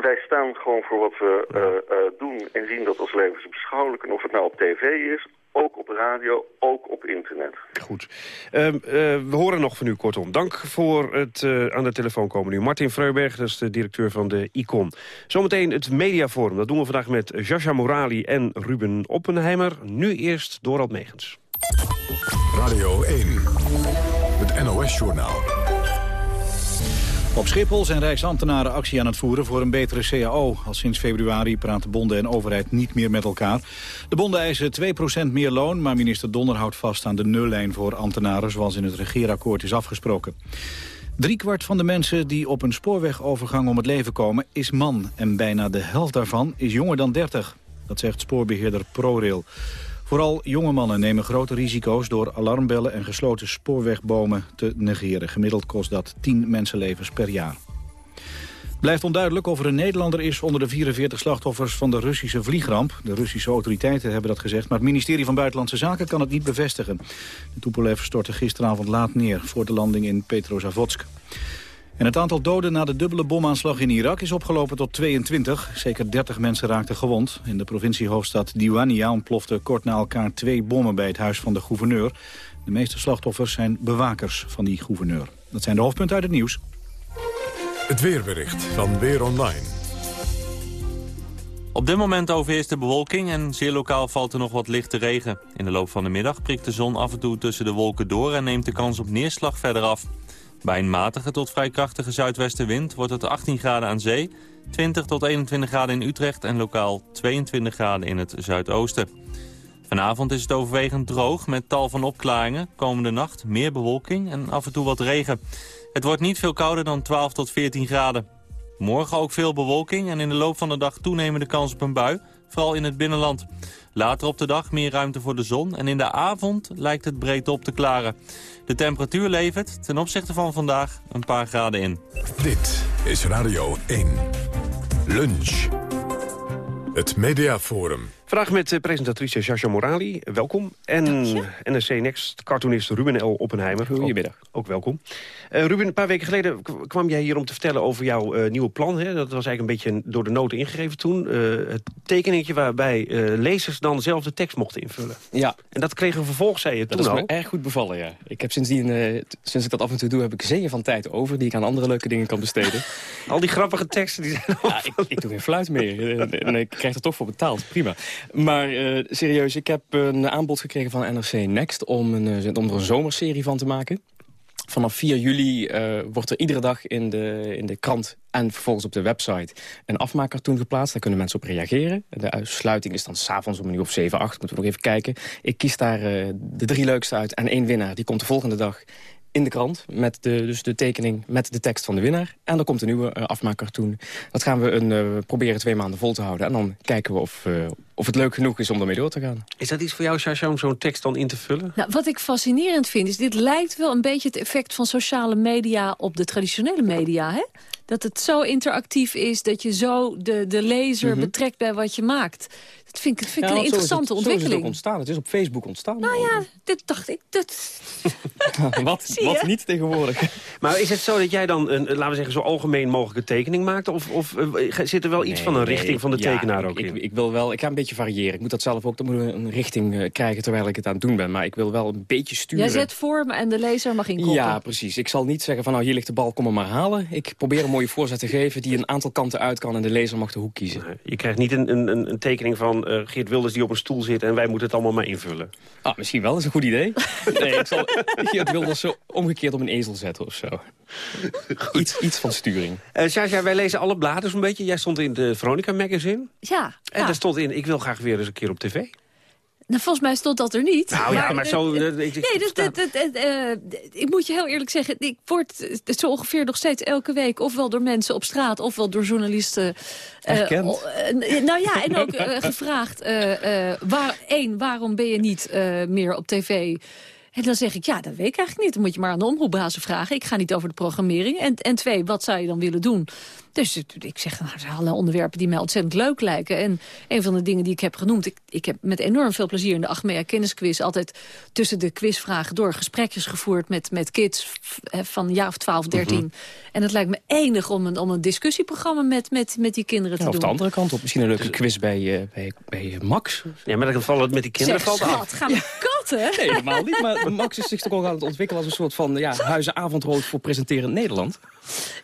Wij staan gewoon voor wat we uh, doen en zien dat als levensbeschouwelijk. En of het nou op tv is ook op radio, ook op internet. Goed. Uh, uh, we horen nog van u kortom. Dank voor het uh, aan de telefoon komen nu. Martin Freuberg, dat is de directeur van de ICON. Zometeen het Mediaforum. Dat doen we vandaag met Jascha Morali en Ruben Oppenheimer. Nu eerst Dorald Megens. Radio 1, het NOS-journaal. Op Schiphol zijn Rijksambtenaren actie aan het voeren voor een betere CAO. Al sinds februari praten bonden en overheid niet meer met elkaar. De bonden eisen 2% meer loon, maar minister Donner houdt vast aan de nullijn voor ambtenaren... zoals in het regeerakkoord is afgesproken. Driekwart van de mensen die op een spoorwegovergang om het leven komen is man. En bijna de helft daarvan is jonger dan 30. Dat zegt spoorbeheerder ProRail. Vooral jonge mannen nemen grote risico's door alarmbellen en gesloten spoorwegbomen te negeren. Gemiddeld kost dat 10 mensenlevens per jaar. Blijft onduidelijk of er een Nederlander is onder de 44 slachtoffers van de Russische vliegramp. De Russische autoriteiten hebben dat gezegd, maar het ministerie van Buitenlandse Zaken kan het niet bevestigen. De Tupolev stortte gisteravond laat neer voor de landing in Petrozavodsk. En het aantal doden na de dubbele bomaanslag in Irak is opgelopen tot 22. Zeker 30 mensen raakten gewond. In de provinciehoofdstad Diwania ontplofte kort na elkaar twee bommen bij het huis van de gouverneur. De meeste slachtoffers zijn bewakers van die gouverneur. Dat zijn de hoofdpunten uit het nieuws. Het weerbericht van Weer Online. Op dit moment overheerst de bewolking en zeer lokaal valt er nog wat lichte regen. In de loop van de middag prikt de zon af en toe tussen de wolken door... en neemt de kans op neerslag verder af. Bij een matige tot vrij krachtige zuidwestenwind wordt het 18 graden aan zee... 20 tot 21 graden in Utrecht en lokaal 22 graden in het zuidoosten. Vanavond is het overwegend droog met tal van opklaringen. Komende nacht meer bewolking en af en toe wat regen. Het wordt niet veel kouder dan 12 tot 14 graden. Morgen ook veel bewolking en in de loop van de dag toenemende kans op een bui, vooral in het binnenland. Later op de dag meer ruimte voor de zon en in de avond lijkt het breed op te klaren. De temperatuur levert ten opzichte van vandaag een paar graden in. Dit is Radio 1. Lunch. Het Mediaforum. Vandaag met uh, presentatrice Jascha Morali, welkom. En NRC Next cartoonist Ruben L. Oppenheimer. Goedemiddag. Ook, ook welkom. Uh, Ruben, een paar weken geleden kwam jij hier om te vertellen over jouw uh, nieuwe plan. Hè? Dat was eigenlijk een beetje door de noten ingegeven toen. het tekeningetje waarbij lezers dan zelf de tekst mochten invullen. Ja. En dat kregen we vervolgens, zei je dat toen. Dat is me erg goed bevallen, ja. Ik heb sindsdien, sinds ik dat af en toe doe, heb ik zeeën van tijd over... die ik aan andere leuke dingen kan besteden. al die grappige teksten die zijn ja, ik, ik, doe geen fluit meer. en ik krijg er toch voor betaald. Prima. Maar serieus, ik heb een aanbod gekregen van NRC Next... om, een, om er een zomerserie van te maken. Vanaf 4 juli uh, wordt er iedere dag in de, in de krant en vervolgens op de website een afmaakcartoon geplaatst. Daar kunnen mensen op reageren. De sluiting is dan s'avonds om een uur of 7, 8. Moeten we nog even kijken. Ik kies daar uh, de drie leukste uit en één winnaar. Die komt de volgende dag in de krant. Met de, dus de tekening met de tekst van de winnaar. En dan komt een nieuwe uh, afmaakcartoon. Dat gaan we een, uh, proberen twee maanden vol te houden. En dan kijken we of, uh, of het leuk genoeg is om ermee door te gaan. Is dat iets voor jou, Sascha, om zo'n tekst dan in te vullen? Nou, wat ik fascinerend vind, is dit lijkt wel een beetje het effect van sociale media op de traditionele media. Hè? dat het zo interactief is... dat je zo de, de lezer Mhm. betrekt bij wat je maakt. Dat vind ik, vind ik Ja, een is het- interessante Zo is het ontwikkeling. ook ontstaan. Het is op Facebook ontstaan. Nou ja, dit dacht ik. Dat... wat wat niet tegenwoordig. Maar is het zo dat jij dan, een, laten we zeggen, zo algemeen mogelijke tekening maakt? Of, of eh, zit er wel iets Nee, van een nee, richting van de ja, tekenaar ik, ook ik, in? ik wil wel, ik ga een beetje variëren. Ik moet dat zelf ook, dan moet ik een richting eh, krijgen terwijl ik het aan het doen ben. Maar ik wil wel een beetje sturen. Jij zet vorm en de lezer mag inkoppen. Ja, precies. Ik zal niet zeggen van nou hier ligt de bal, kom hem maar halen. Ik probeer een mooie voorzet te geven die een aantal kanten uit kan en de lezer mag de hoek kiezen. Je krijgt niet een, een, een tekening van eh, Geert Wilders die op een stoel zit... en wij moeten het allemaal maar invullen. Ah, misschien wel, dat is een goed idee. Nee, ik zal Geert Wilders zo omgekeerd op een ezel zetten of zo. Iets, iets van sturing. Eh Sascha, wij lezen alle bladen zo'n beetje. Jij stond in de Veronica Magazine. Ja, En ja. daar stond in, ik wil graag weer eens een keer op tv. Nou, volgens mij stond dat er niet. Nou ja, maar zo, nee, dat, dat, dat, ik moet je heel eerlijk zeggen... ik word zo ongeveer nog steeds elke week... ofwel door mensen op straat, ofwel door journalisten... eh, nou ja, en ook eh, gevraagd... waar, één, waarom ben je niet meer op tv... En dan zeg ik, ja, dat weet ik eigenlijk niet. Dan moet je maar aan de omroepbazen vragen. Ik ga niet over de programmering. En, en twee, wat zou je dan willen doen? Dus ik- zeg, nou, er zijn allerlei onderwerpen die mij ontzettend leuk lijken. En een van de dingen die ik heb genoemd... ik, ik heb met enorm veel plezier in de Achmea Kennisquiz... altijd tussen de quizvragen door gesprekjes gevoerd... met, met kids van een jaar of 12, 13. Mhm. En het lijkt me enig om een, om een discussieprogramma... met, met, met die kinderen te Ja, of doen. de andere kant op. Misschien een leuke quiz bij, eh, bij, bij Max. Ja, maar dan valt het met die kinderen Zeg, valt af. schat, gaan we katten? Nee, helemaal niet. Maar Max is zich toch ook aan het ontwikkelen als een soort van ja, huizenavondrood voor presenterend Nederland.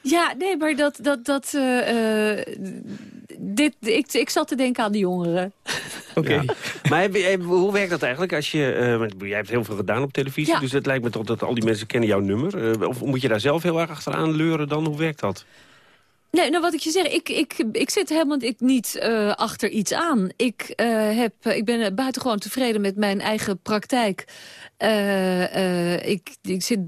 Ja, nee, maar dat... dat, dat eh, eh, dit, ik, ik zat te denken aan de jongeren. Oké. Maar heb je- heb- hoe werkt dat eigenlijk? Als je, eh, jij hebt heel veel gedaan op televisie, Ja. dus het lijkt me toch dat al die mensen kennen jouw nummer. Eh, of moet je daar zelf heel erg achteraan leuren dan? Hoe werkt dat? Nee, nou wat ik je zeg, ik, ik, ik zit helemaal ik niet eh, achter iets aan. Ik, eh, heb, ik ben buitengewoon tevreden met mijn eigen praktijk. Eh, eh, ik, ik, zit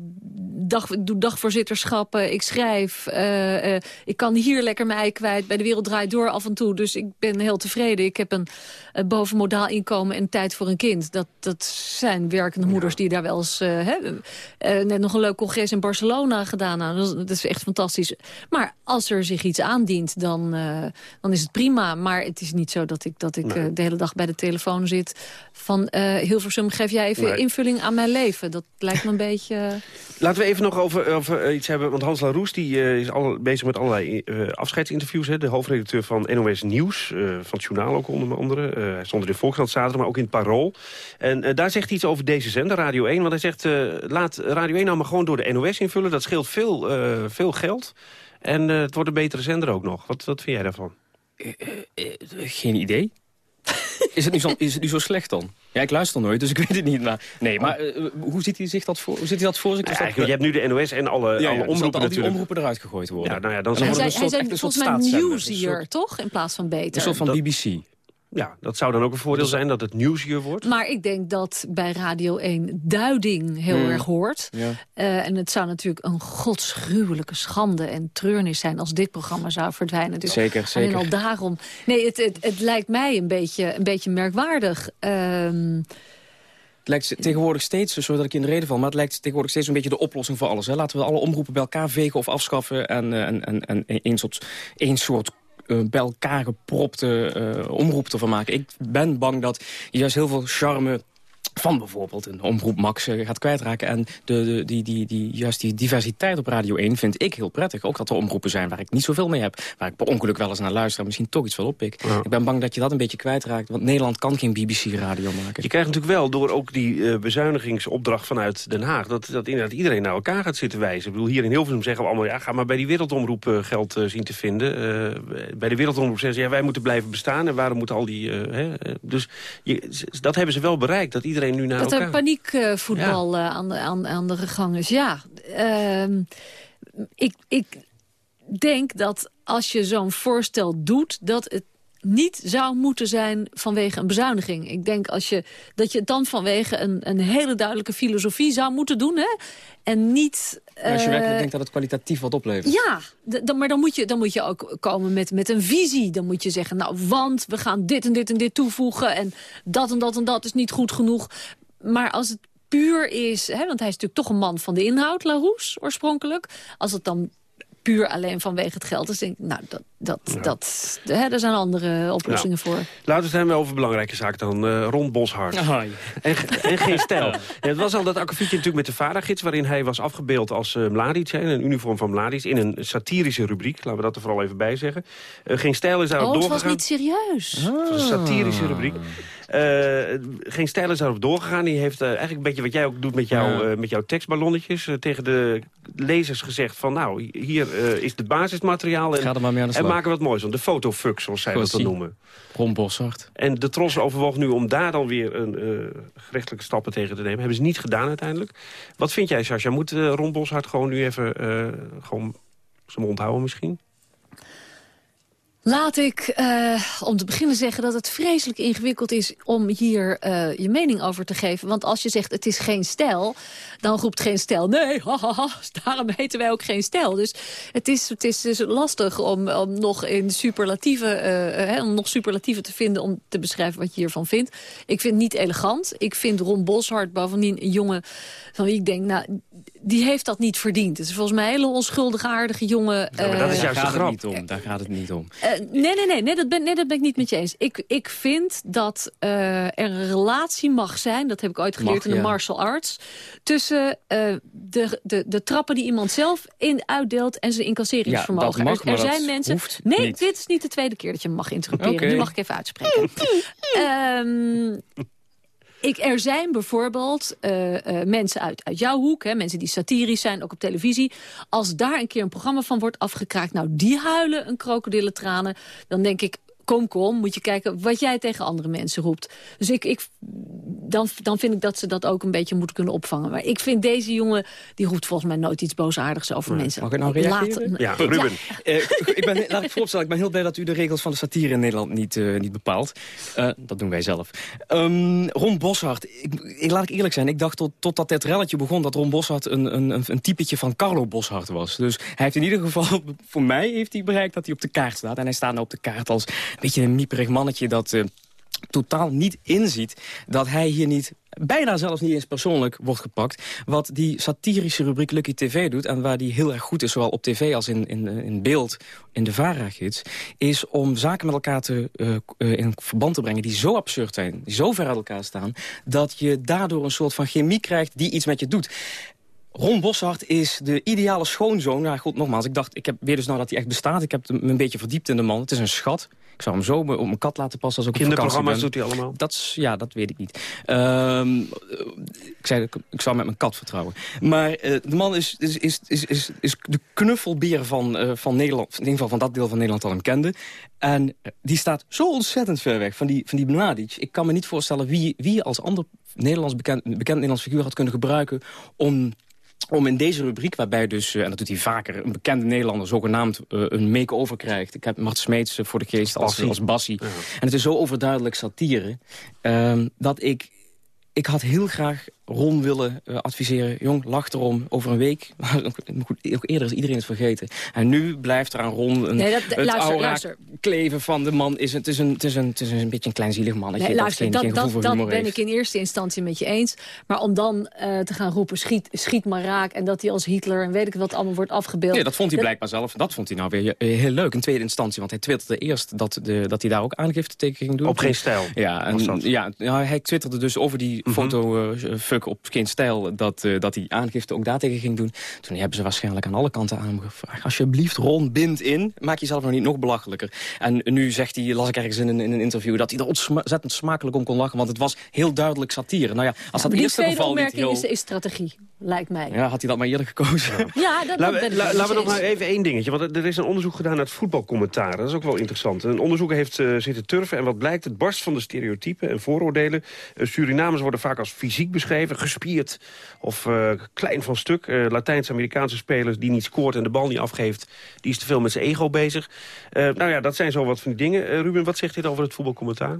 dag, ik doe dagvoorzitterschappen, ik schrijf. eh, eh, ik kan hier lekker mijn ei kwijt. Bij de Wereld Draait Door af en toe. Dus ik ben heel tevreden. Ik heb een uh, bovenmodaal inkomen en tijd voor een kind. Dat, dat zijn werkende moeders die daar wel eens... hebben. Eh, net nog een leuk congres in Barcelona gedaan. Nou, dat, is, dat is echt fantastisch. Maar als er zich iets aandient, dan, dan is het prima. Maar het is niet zo dat ik, dat ik nee. de hele dag bij de telefoon zit. Van Hilversum, geef jij even nee. invulling aan mijn leven. Dat lijkt me een beetje... Laten we even nog over, over iets hebben. Want Hans Laroes die, is al, bezig met allerlei afscheidsinterviews. Hè, de hoofdredacteur van NOS Nieuws. van het journaal ook onder andere. hij stond er in Volkskrant zaterdag, maar ook in het Parool. En daar zegt hij iets over deze zender, Radio 1. Want hij zegt, laat Radio 1 nou maar gewoon door de NOS invullen. Dat scheelt veel, veel geld. En uh, het wordt een betere zender ook nog. Wat, wat vind jij daarvan? Uh, uh, geen idee. Is, het nu zo, is het nu zo slecht dan? Ja, ik luister nooit, dus ik weet het niet. Maar, nee, maar hoe ziet hij zich dat voor? Hoe zit hij dat voor zich? Ja, dat, je hebt nu de NOS en alle, ja, alle ja, omroepen al die omroepen eruit gegooid worden. Ja, nou ja, dan hij zijn hij volgens mij nieuwsier, toch? In plaats van beter. Een soort van BBC. Ja, dat zou dan ook een voordeel zijn dat het nieuwsier wordt. Maar ik denk dat bij Radio 1 duiding heel Hmm. erg hoort. Ja. Uh, en het zou natuurlijk een godsgruwelijke schande en treurnis zijn... als dit programma zou verdwijnen. Dus zeker, zeker. En al daarom... Nee, het, het, het lijkt mij een beetje, een beetje merkwaardig. Um, het lijkt tegenwoordig steeds, zodat ik in de reden val... maar het lijkt tegenwoordig steeds een beetje de oplossing voor alles. Hè. Laten we alle omroepen bij elkaar vegen of afschaffen... en, en, en, en één soort, één soort bij elkaar gepropte uh, omroep te maken. Ik ben bang dat juist heel veel charme van bijvoorbeeld een omroep Max uh, gaat kwijtraken. En de, de, die, die, die, juist die diversiteit op Radio 1 vind ik heel prettig. Ook dat er omroepen zijn waar ik niet zoveel mee heb. Waar ik per ongeluk wel eens naar luister en misschien toch iets wel oppik. Ja. Ik ben bang dat je dat een beetje kwijtraakt. Want Nederland kan geen BBC-radio maken. Je krijgt natuurlijk wel door ook die uh, bezuinigingsopdracht vanuit Den Haag... Dat, dat inderdaad iedereen naar elkaar gaat zitten wijzen. Ik bedoel, hier in Hilversum zeggen we allemaal... ja, ga maar bij die wereldomroep uh, geld zien te vinden. bij de wereldomroep zeggen ze... ja, wij moeten blijven bestaan. En waarom moeten al die... Hè? Dus je, dat hebben ze wel bereikt. Dat iedereen nu naar dat elkaar... er paniekvoetbal ja. aan, de, aan, aan de gang is. Ja, uh, ik, ik denk dat als je zo'n voorstel doet... dat het niet zou moeten zijn vanwege een bezuiniging. Ik denk als je, dat je het dan vanwege een, een hele duidelijke filosofie zou moeten doen. Hè? En niet... Maar als je werkelijk denkt dat het kwalitatief wat oplevert. Ja, dan, maar dan moet, je, dan moet je ook komen met, met een visie. Dan moet je zeggen, nou, want we gaan dit en dit en dit toevoegen... en dat en dat en dat is niet goed genoeg. Maar als het puur is... Hè, want hij is natuurlijk toch een man van de inhoud, Larousse, oorspronkelijk. Als het dan puur alleen vanwege het geld. Dus denk ik, nou, dat, dat, dat, hè, er zijn andere oplossingen voor. Laten we het hebben over belangrijke zaken dan. Uh, Ron Boshart. Oh, en, en, geen stijl. Ja, het was al dat akkefietje natuurlijk met de Varagids... waarin hij was afgebeeld als uh, Mladic, in een uniform van Mladic... in een satirische rubriek, laten we dat er vooral even bij zeggen. Uh, geen stijl is daarop oh, doorgegaan. het was niet serieus. Het was een satirische rubriek. Geen stijl is daarop doorgegaan. Die heeft eigenlijk een beetje wat jij ook doet met, jou, ja. met jouw tekstballonnetjes... tegen de lezers gezegd van nou, hier is het basismateriaal... en, en maken we wat moois van. De fotofuck, zoals zij dat dan noemen. Ron Bossart. En de Tros overwoog nu om daar dan weer een, gerechtelijke stappen tegen te nemen. Hebben ze niet gedaan uiteindelijk. Wat vind jij, Sascha? Moet uh, Ron Boshart gewoon nu even uh, gewoon zijn mond houden misschien? Laat ik uh, om te beginnen zeggen dat het vreselijk ingewikkeld is om hier uh, je mening over te geven. Want als je zegt het is geen stijl, dan roept geen stijl nee, hahaha, daarom heten wij ook geen stijl. Dus het is, het is dus lastig om, om nog in superlatieven, uh, hè, om nog superlatieven te vinden om te beschrijven wat je hiervan vindt. Ik vind het niet elegant. Ik vind Ron Boshart bovendien een jongen van wie ik denk, nou, die heeft dat niet verdiend. Het is volgens mij een hele onschuldige, aardige jongen. Ja, maar dat is juist daar de gaat grap. het niet om. Daar gaat het niet om. Uh, nee, nee, nee, nee, dat ben, nee, dat ben ik niet met je eens. Ik, ik vind dat uh, er een relatie mag zijn, dat heb ik ooit geleerd Mag, in de ja. martial arts, tussen uh, de, de, de trappen die iemand zelf in uitdeelt en zijn incasseringsvermogen. Ja, dat mag, er, er zijn dat mensen. hoeft nee, niet. dit is niet de tweede keer dat je hem mag interrumperen. Oké. Nu mag ik even uitspreken. Ehm ik, er zijn bijvoorbeeld uh, uh, mensen uit, uit jouw hoek, hè, mensen die satirisch zijn, ook op televisie. Als daar een keer een programma van wordt afgekraakt, nou die huilen een krokodillentranen. Dan denk ik, kom, kom, moet je kijken wat jij tegen andere mensen roept. Dus ik, ik, dan, dan vind ik dat ze dat ook een beetje moeten kunnen opvangen. Maar ik vind deze jongen, die roept volgens mij nooit iets boosaardigs over Nee. mensen. Mag ik nou reageren? Ja, Ruben. Eh, ik ben, laat ik vooropstellen, ik ben heel blij dat u de regels van de satire in Nederland niet, uh, niet bepaalt. Uh, dat doen wij zelf. Um, Ron Boshart, ik, ik, laat ik eerlijk zijn, ik dacht tot, totdat dit relletje begon... dat Ron Boshart een, een, een typetje van Carlo Boshart was. Dus hij heeft in ieder geval, voor mij heeft hij bereikt dat hij op de kaart staat. En hij staat nou op de kaart als een beetje een mieperig mannetje... dat uh, totaal niet inziet dat hij hier niet bijna zelfs niet eens persoonlijk wordt gepakt. Wat die satirische rubriek Lucky TV doet... en waar die heel erg goed is, zowel op tv als in, in, in beeld... in de VARA-gids... is om zaken met elkaar te, uh, in verband te brengen... die zo absurd zijn, die zo ver uit elkaar staan... dat je daardoor een soort van chemie krijgt die iets met je doet. Ron Boshart is de ideale schoonzoon. Nou goed, nogmaals, ik dacht, ik heb weer dus nou dat hij echt bestaat. Ik heb me een beetje verdiept in de man. Het is een schat. Ik zou hem zo op mijn kat laten passen als ik Kinderprogramma's doet hij allemaal? Dat ja, dat weet ik niet. Um, ik zei, ik zou met mijn kat vertrouwen. Maar uh, de man is, is, is, is, is, is de knuffelbeer van, uh, van Nederland. In ieder geval van dat deel van Nederland dat hem kende. En die staat zo ontzettend ver weg van die, van die Mladic. Ik kan me niet voorstellen wie, wie als ander Nederlands bekend, bekend Nederlands figuur had kunnen gebruiken... om om in deze rubriek, waarbij dus, uh, en dat doet hij vaker... een bekende Nederlander zogenaamd uh, een make-over krijgt. Ik heb Mart Smeets voor de geest als, als Bassie. Ja. En het is zo overduidelijk satire... Uh, dat ik... Ik had heel graag Ron willen uh, adviseren. Jong, lach erom over een week. Goed, ook eerder is iedereen het vergeten. En nu blijft er aan Ron een, nee, dat, het luister, aura luister. kleven van de man. Is, het, is een, het, is een, het is een beetje een kleinzielig mannetje. Nee, luister, dat, dat, geen, geen dat, dat ben heeft. ik in eerste instantie met je eens. Maar om dan uh, te gaan roepen, schiet, schiet maar raak... en dat hij als Hitler en weet ik wat allemaal wordt afgebeeld. Nee, dat vond hij blijkbaar zelf. Dat vond hij nou weer heel leuk in tweede instantie. Want hij twitterde eerst dat, de, dat hij daar ook aangifte tegen ging doen. Op geen stijl. Ja, en, ja, ja, hij twitterde dus over die mm -hmm. foto uh, op geen stijl dat, uh, dat hij aangifte ook daartegen ging doen. Toen hebben ze waarschijnlijk aan alle kanten aan hem gevraagd... alsjeblieft, Ron, bind in. Maak jezelf nog niet nog belachelijker. En nu zegt hij, las ik ergens in een, in een interview... dat hij er ontzettend smakelijk om kon lachen. Want het was heel duidelijk satire. Nou ja, als dat eerste geval niet heel... is, is strategie, lijkt mij. Ja, had hij dat maar eerder gekozen. Ja, ja dat, Laten we, la, laten we nog maar even één dingetje. Want er is een onderzoek gedaan naar het voetbalcommentaar. Dat is ook wel interessant. Een onderzoeker heeft uh, zitten turven. En wat blijkt, het barst van de stereotypen en vooroordelen. Uh, Surinamers worden vaak als fysiek beschreven. Gespierd of uh, klein van stuk. Uh, Latijns-Amerikaanse spelers die niet scoort en de bal niet afgeeft... die is te veel met zijn ego bezig. Uh, nou ja, dat zijn zo wat van die dingen. Ruben, wat zegt dit over het voetbalcommentaar?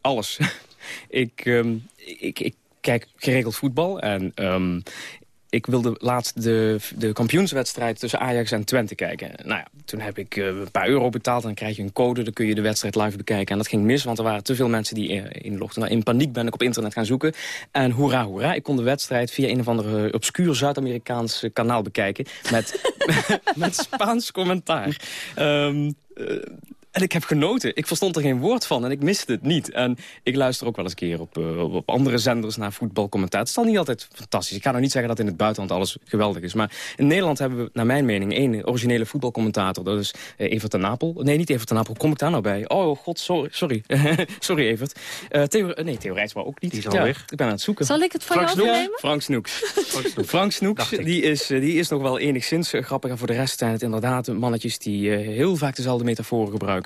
alles. ik, um, ik, ik kijk geregeld voetbal en... Um, ik wilde laatst de, de kampioenswedstrijd tussen Ajax en Twente kijken. Nou ja, toen heb ik uh, een paar euro betaald dan krijg je een code. Dan kun je de wedstrijd live bekijken. En dat ging mis, want er waren te veel mensen die uh, inlogden. Nou, in paniek ben ik op internet gaan zoeken. En hoera, hoera, ik kon de wedstrijd via een of andere obscuur Zuid-Amerikaans kanaal bekijken. Met, met Spaans commentaar. Um, en ik heb genoten. Ik verstond er geen woord van en ik miste het niet. En ik luister ook wel eens een keer op, uh, op andere zenders naar voetbalcommentaar. Het is dan niet altijd fantastisch. Ik ga nou niet zeggen dat in het buitenland alles geweldig is. Maar in Nederland hebben we, naar mijn mening, één originele voetbalcommentator. Dat is uh, Evert ten Napel. Nee, niet Evert ten Napel. Kom ik daar nou bij? Oh, god, sorry. Sorry, sorry Evert. Uh, Theo, nee, Theo Rijtsma ook niet. Die is al ja, weg. Ik ben aan het zoeken. Zal ik het van Frank jou overnemen? Frank Snoeks. Frank Snoeks. Frank Snoeks, die is, die is nog wel enigszins grappig. En voor de rest zijn het inderdaad mannetjes die heel vaak dezelfde metaforen gebruiken.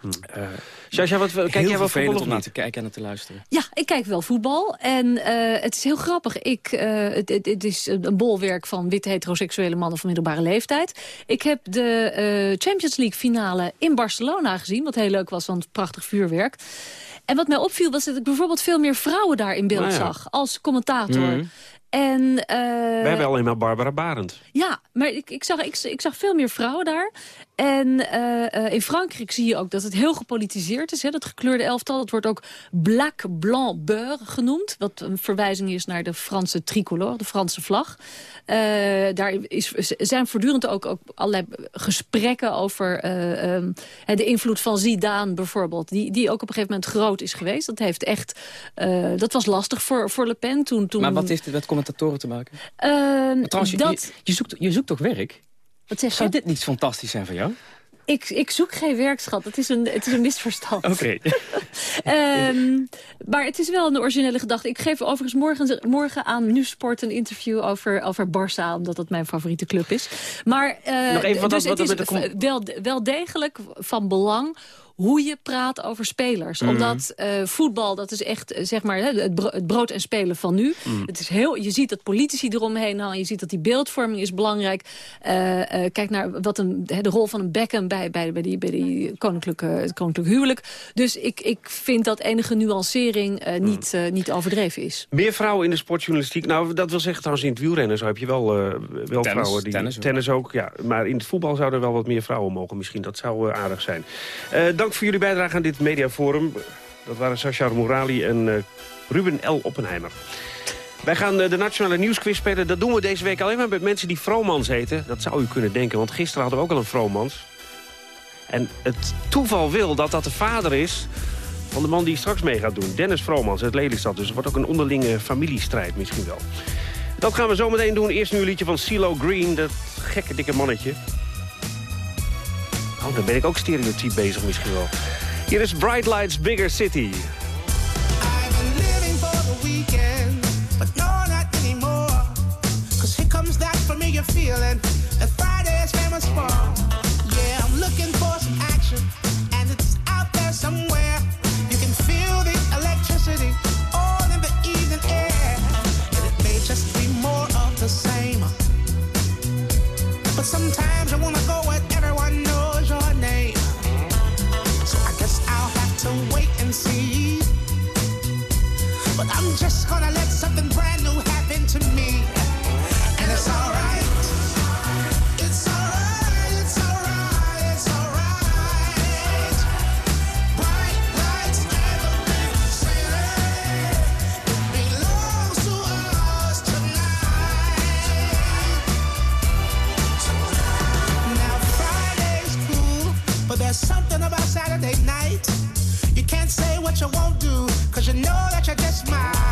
Hmm. Uh, Sascha, wat kijk jij wel voetbal of om naar niet? te kijken en te luisteren? Ja, ik kijk wel voetbal. En uh, het is heel grappig. Ik, uh, het, het, het, is een bolwerk van witte heteroseksuele mannen van middelbare leeftijd. Ik heb de Champions League finale in Barcelona gezien. Wat heel leuk was, want prachtig vuurwerk. En wat mij opviel was dat ik bijvoorbeeld veel meer vrouwen daar in beeld ja. zag. Als commentator. Mhm. En, uh, Wij hebben alleen maar Barbara Barend. Ja, maar ik, ik, zag, ik, ik zag veel meer vrouwen daar. En uh, uh, in Frankrijk zie je ook dat het heel gepolitiseerd is. Hè, dat gekleurde elftal. Dat wordt ook black, blanc, beurre genoemd. Wat een verwijzing is naar de Franse tricolore, de Franse vlag. Uh, daar is, zijn voortdurend ook, ook allerlei gesprekken over um, de invloed van Zidane bijvoorbeeld. Die, die ook op een gegeven moment groot is geweest. Dat, heeft echt, dat was lastig voor, voor Le Pen toen, toen... Maar wat heeft dit met commentatoren te maken? Uh, trouwens, dat... je, je, zoekt, je zoekt toch werk? Wat zeg je? Zou dit niet fantastisch zijn voor jou? Ik, ik zoek geen werkschap. Het is een, het is een misverstand. Oké. Okay. um, maar het is wel een originele gedachte. Ik geef overigens morgen, morgen aan Nieuwsport een interview over, over Barça. Omdat dat mijn favoriete club is. Maar uh, Nog even wat dus het is wel degelijk van belang hoe je praat over spelers. Mhm. Mm. Omdat uh, voetbal, dat is echt zeg maar, het brood en spelen van nu. Mm. Het is heel, je ziet dat politici eromheen hangen. Je ziet dat die beeldvorming is belangrijk. Uh, uh, kijk naar wat een, de rol van een Beckham bij, bij, bij die, bij die koninklijke, het koninklijk huwelijk. Dus ik, ik vind dat enige nuancering niet, mm. niet overdreven is. Meer vrouwen in de sportjournalistiek. Nou, dat wil zeggen trouwens in het wielrennen zo heb je wel, wel tennis, vrouwen. Die, tennis, ook. tennis ook. Ja, maar in het voetbal zouden er wel wat meer vrouwen mogen misschien. Dat zou aardig zijn. dank voor jullie bijdrage aan dit mediaforum. Dat waren Sascha Morali en uh, Ruben L. Oppenheimer. Wij gaan uh, de Nationale Nieuwsquiz spelen. Dat doen we deze week alleen maar met mensen die Vromans heten. Dat zou u kunnen denken, want gisteren hadden we ook al een Vromans. En het toeval wil dat dat de vader is van de man die straks mee gaat doen. Dennis Vromans uit Lelystad. Dus het wordt ook een onderlinge familiestrijd misschien wel. Dat gaan we zo meteen doen. Eerst nu een liedje van CeeLo Green, dat gekke dikke mannetje. Oh, dan ben ik ook stereotyp bezig misschien wel. Hier is Bright Lights Bigger City. feeling that Friday's famous for. Yeah, I'm looking for some action, and it's out there somewhere. You can feel the electricity all in the evening air, and it may just be more of the same. But sometimes what you won't do, cause you know that you're just mine.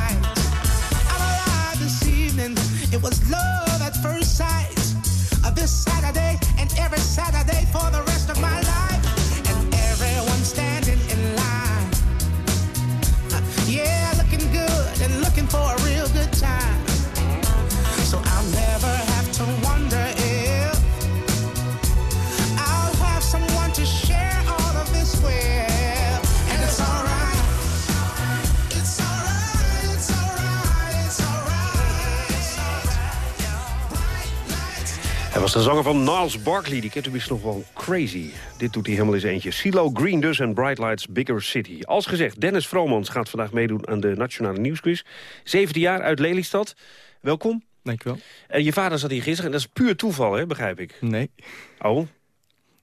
De zanger van Niles Barkley. Die kent u misschien nog wel crazy. Dit doet hij helemaal zijn eentje. CeeLo Green dus en Bright Lights Bigger City. Als gezegd, Dennis Vromans gaat vandaag meedoen aan de Nationale Nieuwsquiz. 17 jaar uit Lelystad. Welkom. Dankjewel. En je vader zat hier gisteren en dat is puur toeval, hè, begrijp ik? Nee. Oh?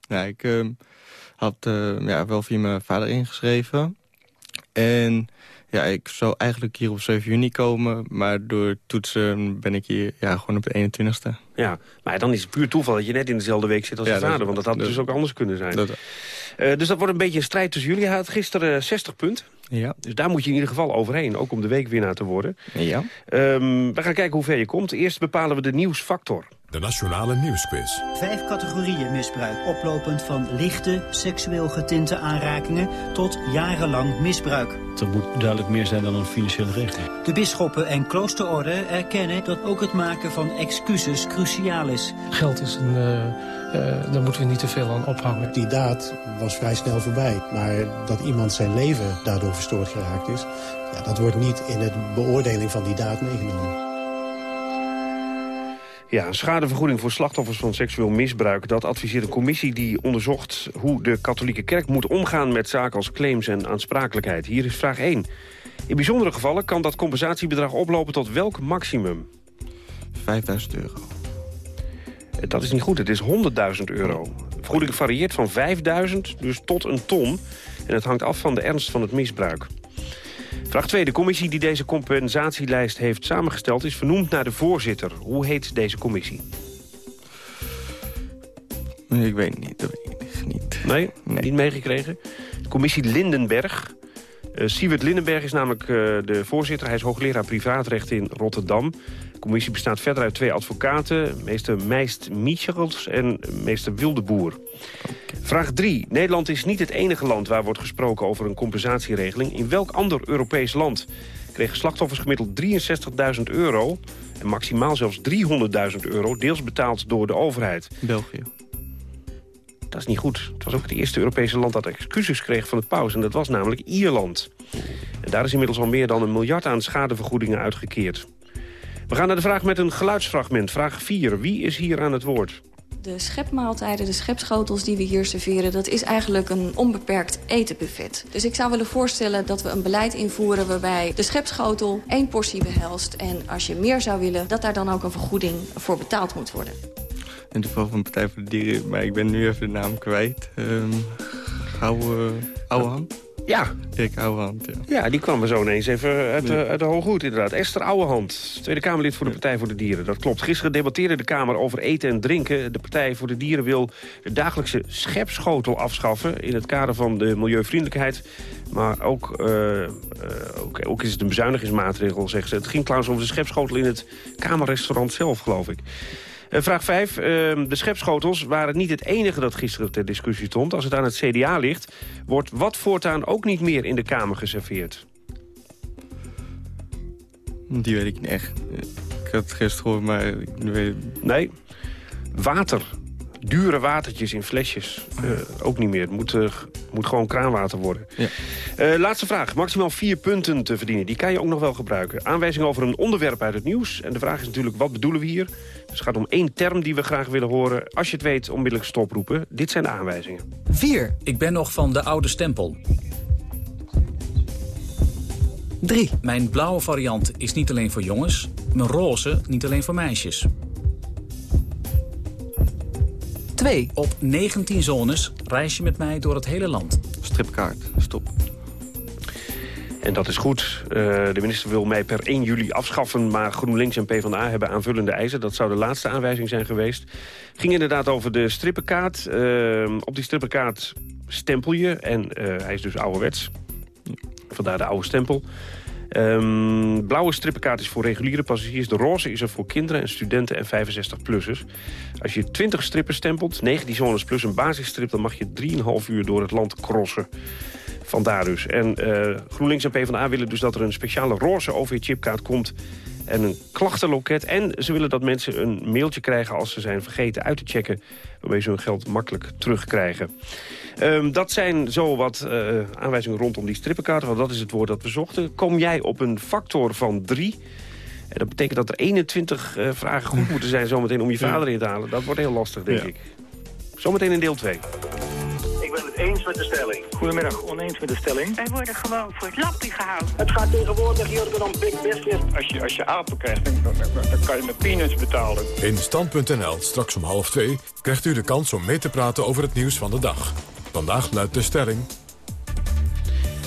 Ja, ik ehm, had eh, ja, wel via mijn vader ingeschreven. En ja, ik zou eigenlijk hier op 7 juni komen. Maar door toetsen ben ik hier ja, gewoon op de 21ste. Ja, maar dan is het puur toeval dat je net in dezelfde week zit als Ja, je vader. Want dat had dat- dus ook anders kunnen zijn. Dat- Eh, dus dat wordt een beetje een strijd tussen jullie. Hij had gisteren eh, 60 punten. Ja. Dus daar moet je in ieder geval overheen. Ook om de weekwinnaar te worden. Ja. Ehm, we gaan kijken hoe ver je komt. Eerst bepalen we de nieuwsfactor. De Nationale Nieuwsquiz. Vijf categorieën misbruik, oplopend van lichte, seksueel getinte aanrakingen tot jarenlang misbruik. Er moet duidelijk meer zijn dan een financiële regeling. De bisschoppen en kloosterorden erkennen dat ook het maken van excuses cruciaal is. Geld is een... eh, eh, daar moeten we niet te veel aan ophangen. Die daad was vrij snel voorbij. Maar dat iemand zijn leven daardoor verstoord geraakt is... Ja, dat wordt niet in de beoordeling van die daad meegenomen. Ja, een schadevergoeding voor slachtoffers van seksueel misbruik. Dat adviseert een commissie die onderzocht hoe de katholieke kerk moet omgaan met zaken als claims en aansprakelijkheid. Hier is vraag 1. In bijzondere gevallen kan dat compensatiebedrag oplopen tot welk maximum? 5000 euro. Eh, Dat is niet goed, het is 100.000 euro. De vergoeding varieert van 5000 dus tot een ton. En het hangt af van de ernst van het misbruik. Vraag 2. De commissie die deze compensatielijst heeft samengesteld... is vernoemd naar de voorzitter. Hoe heet deze commissie? Ik weet het niet, dat weet ik niet. Nee, niet meegekregen. Commissie Lindenberg. Eh Siewert Lindenberg is namelijk eh, de voorzitter. Hij is hoogleraar privaatrecht in Rotterdam. De commissie bestaat verder uit twee advocaten. Meester Meist Michels en meester Wildeboer. Vraag 3. Nederland is niet het enige land waar wordt gesproken over een compensatieregeling. In welk ander Europees land kregen slachtoffers gemiddeld 63.000 euro... en maximaal zelfs 300.000 euro, deels betaald door de overheid? België. Dat is niet goed. Het was ook het eerste Europese land dat excuses kreeg van het paus. En dat was namelijk Ierland. En daar is inmiddels al meer dan een miljard aan schadevergoedingen uitgekeerd. We gaan naar de vraag met een geluidsfragment. Vraag 4. Wie is hier aan het woord? De schepmaaltijden, de schepschotels die we hier serveren... dat is eigenlijk een onbeperkt etenbuffet. Dus ik zou willen voorstellen dat we een beleid invoeren... waarbij de schepschotel één portie behelst. En als je meer zou willen, dat daar dan ook een vergoeding voor betaald moet worden. In het geval van Partij voor de Dieren, maar ik ben nu even de naam kwijt. Ehm oude Hand? Ja. Erik Oude Hand, ja. Ja, die kwam er zo ineens even uit, de, uit de hoge hoed, inderdaad. Esther Ouwehand, Tweede Kamerlid voor de Partij voor de Dieren. Dat klopt. Gisteren debatteerde de Kamer over eten en drinken. De Partij voor de Dieren wil de dagelijkse schepschotel afschaffen... in het kader van de milieuvriendelijkheid. Maar ook, eh, eh, ook, ook is het een bezuinigingsmaatregel, zegt ze. Het ging trouwens over de schepschotel in het Kamerrestaurant zelf, geloof ik. Eh, vraag 5. de schepschotels waren niet het enige dat gisteren ter discussie stond. Als het aan het CDA ligt, wordt wat voortaan ook niet meer in de Kamer geserveerd. Die weet ik niet echt. Ik had het gisteren gehoord, maar ik weet... Nee, water. Dure watertjes in flesjes. Eh, ook niet meer. Het moet, eh, moet gewoon kraanwater worden. Ja. Eh, laatste vraag. Maximaal vier punten te verdienen. Die kan je ook nog wel gebruiken. Aanwijzing over een onderwerp uit het nieuws. En de vraag is natuurlijk, wat bedoelen we hier? Dus het gaat om één term die we graag willen horen. Als je het weet, onmiddellijk stoproepen. Dit zijn de aanwijzingen. 4. Ik ben nog van de oude stempel. 3. Mijn blauwe variant is niet alleen voor jongens. Mijn roze niet alleen voor meisjes. 2. Op 19 zones reis je met mij door het hele land. Stripkaart, stop. En dat is goed. Eh, de minister wil mij per 1 juli afschaffen... maar GroenLinks en PvdA hebben aanvullende eisen. Dat zou de laatste aanwijzing zijn geweest. Ging inderdaad over de strippenkaart. Eh, op die strippenkaart stempel je. En eh, hij is dus ouderwets. Vandaar de oude stempel. Ehm, blauwe strippenkaart is voor reguliere passagiers. De roze is er voor kinderen en studenten en 65-plussers. Als je 20 strippen stempelt, 19 zones plus een basisstrip... dan mag je 3,5 uur door het land crossen. Vandaar dus. En eh, GroenLinks en PvdA willen dus dat er een speciale roze OV-chipkaart komt... en een klachtenloket. En ze willen dat mensen een mailtje krijgen als ze zijn vergeten uit te checken... waarmee ze hun geld makkelijk terugkrijgen. Ehm, dat zijn zo wat eh, aanwijzingen rondom die strippenkaarten. Want dat is het woord dat we zochten. Kom jij op een factor van 3... En dat betekent dat er 21 eh, vragen goed moeten zijn zometeen om je vader in te halen. Dat wordt heel lastig, denk Ja. ik. Zometeen in deel 2. Ik ben het eens met de stelling. Goedemiddag, oneens met de stelling. Wij worden gewoon voor het lappie gehouden. Het gaat tegenwoordig hier dan big business. Als je, als je apen krijgt, dan, dan, dan kan je met peanuts betalen. In Stand.nl, straks om half twee, krijgt u de kans om mee te praten over het nieuws van de dag. Vandaag luidt de stelling...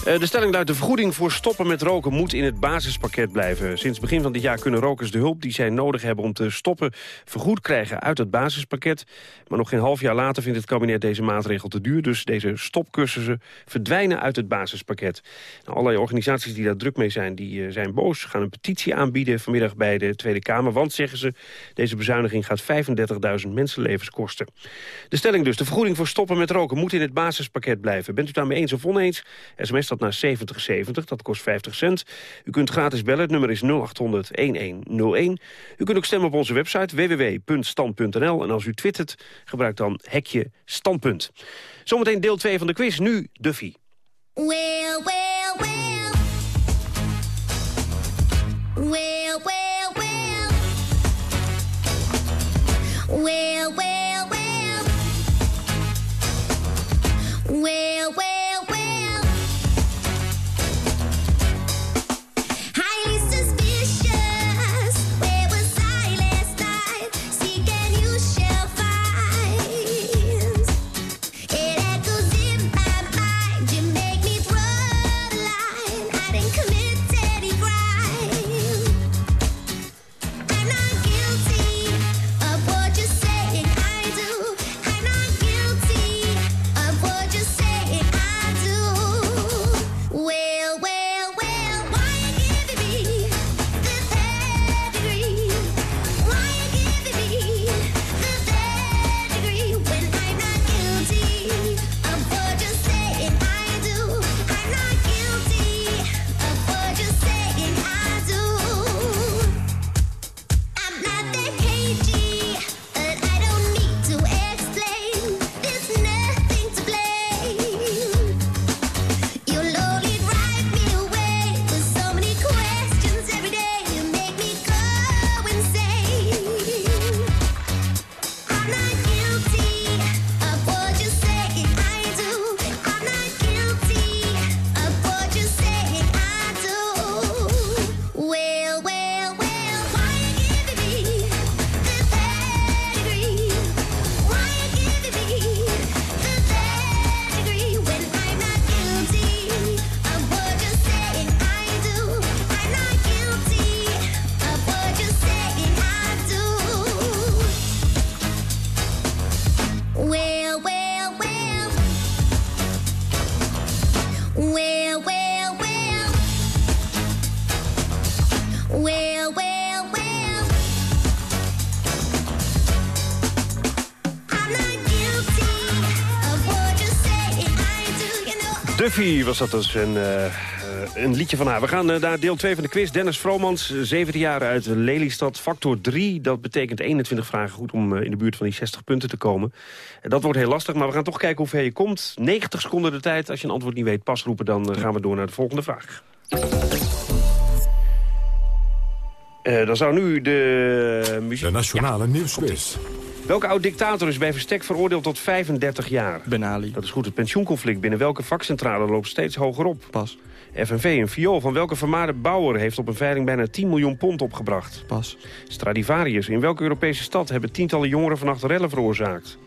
Eh, De stelling luidt de vergoeding voor stoppen met roken moet in het basispakket blijven. Sinds begin van dit jaar kunnen rokers de hulp die zij nodig hebben om te stoppen vergoed krijgen uit het basispakket. Maar nog geen half jaar later vindt het kabinet deze maatregel te duur. Dus deze stopcursussen verdwijnen uit het basispakket. Nou, allerlei organisaties die daar druk mee zijn, die eh, zijn boos. Gaan een petitie aanbieden vanmiddag bij de Tweede Kamer. Want, zeggen ze, deze bezuiniging gaat 35.000 mensenlevens kosten. De stelling dus, de vergoeding voor stoppen met roken moet in het basispakket blijven. Bent u daarmee eens of oneens? SMS dat naar 7070, dat kost 50 cent. U kunt gratis bellen, het nummer is 0800-1101. U kunt ook stemmen op onze website www.stand.nl. En als u twittert, gebruik dan hekje standpunt. Zometeen deel 2 van de quiz, nu Duffy. Well, Duffy was dat dus een, eh, een liedje van haar. We gaan eh, naar deel 2 van de quiz. Dennis Vromans, 17 jaar uit Lelystad. Factor 3, dat betekent 21 vragen goed om eh, in de buurt van die 60 punten te komen. En dat wordt heel lastig, maar we gaan toch kijken hoe ver je komt. 90 seconden de tijd. Als je een antwoord niet weet, pas roepen. Dan gaan we door naar de volgende vraag. Dan zou nu de muziek... De Nationale Nieuwsquiz. Welke oud-dictator is bij verstek veroordeeld tot 35 jaar? Ben Ali. Dat is goed. Het pensioenconflict binnen welke vakcentrale loopt steeds hoger op? Pas. FNV, een viool van welke vermaarde bouwer heeft op een veiling bijna 10 miljoen pond opgebracht? Pas. Stradivarius, in welke Europese stad hebben tientallen jongeren vannacht rellen veroorzaakt?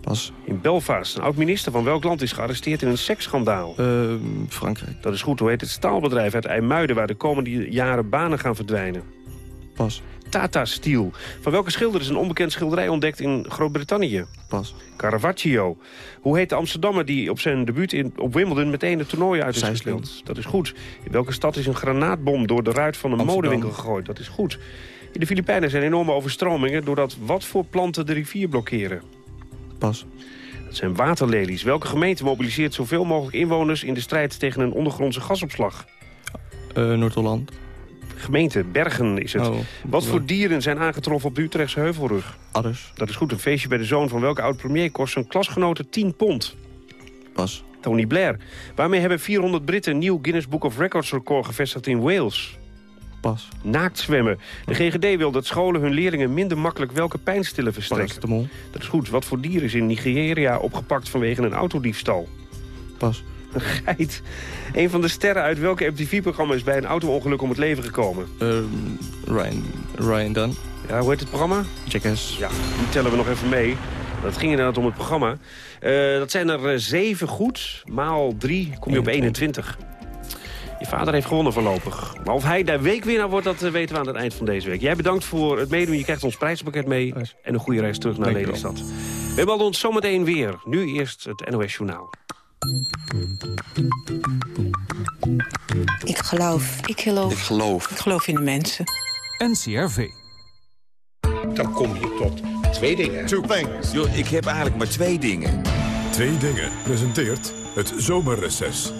Pas. In Belfast, een oud-minister van welk land is gearresteerd in een seksschandaal? Ehm, Frankrijk. Dat is goed, hoe heet het staalbedrijf uit IJmuiden... waar de komende jaren banen gaan verdwijnen? Pas. Tata Steel. Van welke schilder is een onbekend schilderij ontdekt in Groot-Brittannië? Pas. Caravaggio. Hoe heet de Amsterdammer die op zijn debuut in, op Wimbledon meteen het toernooi uit is gespeeld? Dat is goed. In welke stad is een granaatbom door de ruit van een Amsterdam. modewinkel gegooid? Dat is goed. In de Filipijnen zijn enorme overstromingen... doordat wat voor planten de rivier blokkeren? Pas. Dat zijn waterlelies. Welke gemeente mobiliseert zoveel mogelijk inwoners... in de strijd tegen een ondergrondse gasopslag? Eh, Noord-Holland. Gemeente Bergen is het. Oh, Wat voor dieren zijn aangetroffen op de Utrechtse Heuvelrug? Adders. Dat is goed. Een feestje bij de zoon van welke oud-premier kost zijn klasgenoten 10 pond? Pas. Tony Blair. Waarmee hebben 400 Britten een nieuw Guinness Book of Records record gevestigd in Wales? Pas. Naakt zwemmen. De GGD wil dat scholen hun leerlingen minder makkelijk welke pijnstillen verstrekken. Dat is goed. Wat voor dier is in Nigeria opgepakt vanwege een autodiefstal? pas. Een geit. Een van de sterren uit welke MTV-programma is bij een auto-ongeluk om het leven gekomen? Ehm, Ryan, Ryan Dunn. Ja, hoe heet het programma? Jackass. Ja, die tellen we nog even mee. Dat ging inderdaad om het programma. Eh, dat zijn er eh, zeven goed. Maal drie kom je op 21. Je vader heeft gewonnen voorlopig. Maar of hij de weekwinnaar wordt, dat eh, weten we aan het eind van deze week. Jij bedankt voor het meedoen. Je krijgt ons prijspakket mee. En een goede reis terug naar Dankjewel. Lelystad. We melden ons zometeen weer. Nu eerst het NOS Journaal. Ik geloof. Ik geloof. Ik geloof. Ik geloof in de mensen. NCRV. Dan kom je tot twee dingen. Two things. Yo, ik heb eigenlijk maar twee dingen. Twee dingen presenteert het zomerreces.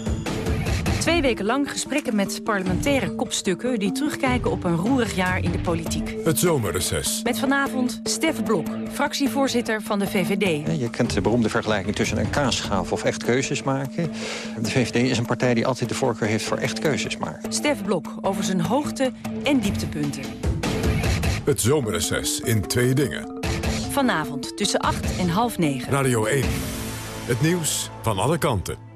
Twee weken lang gesprekken met parlementaire kopstukken... die terugkijken op een roerig jaar in de politiek. Het zomerreces. Met vanavond Stef Blok, fractievoorzitter van de VVD. Je kent de beroemde vergelijking tussen een kaasschaaf of echt keuzes maken. De VVD is een partij die altijd de voorkeur heeft voor echt keuzes maken. Stef Blok over zijn hoogte- en dieptepunten. Het zomerreces in twee dingen. Vanavond tussen 8 en half 9. Radio 1. Het nieuws van alle kanten.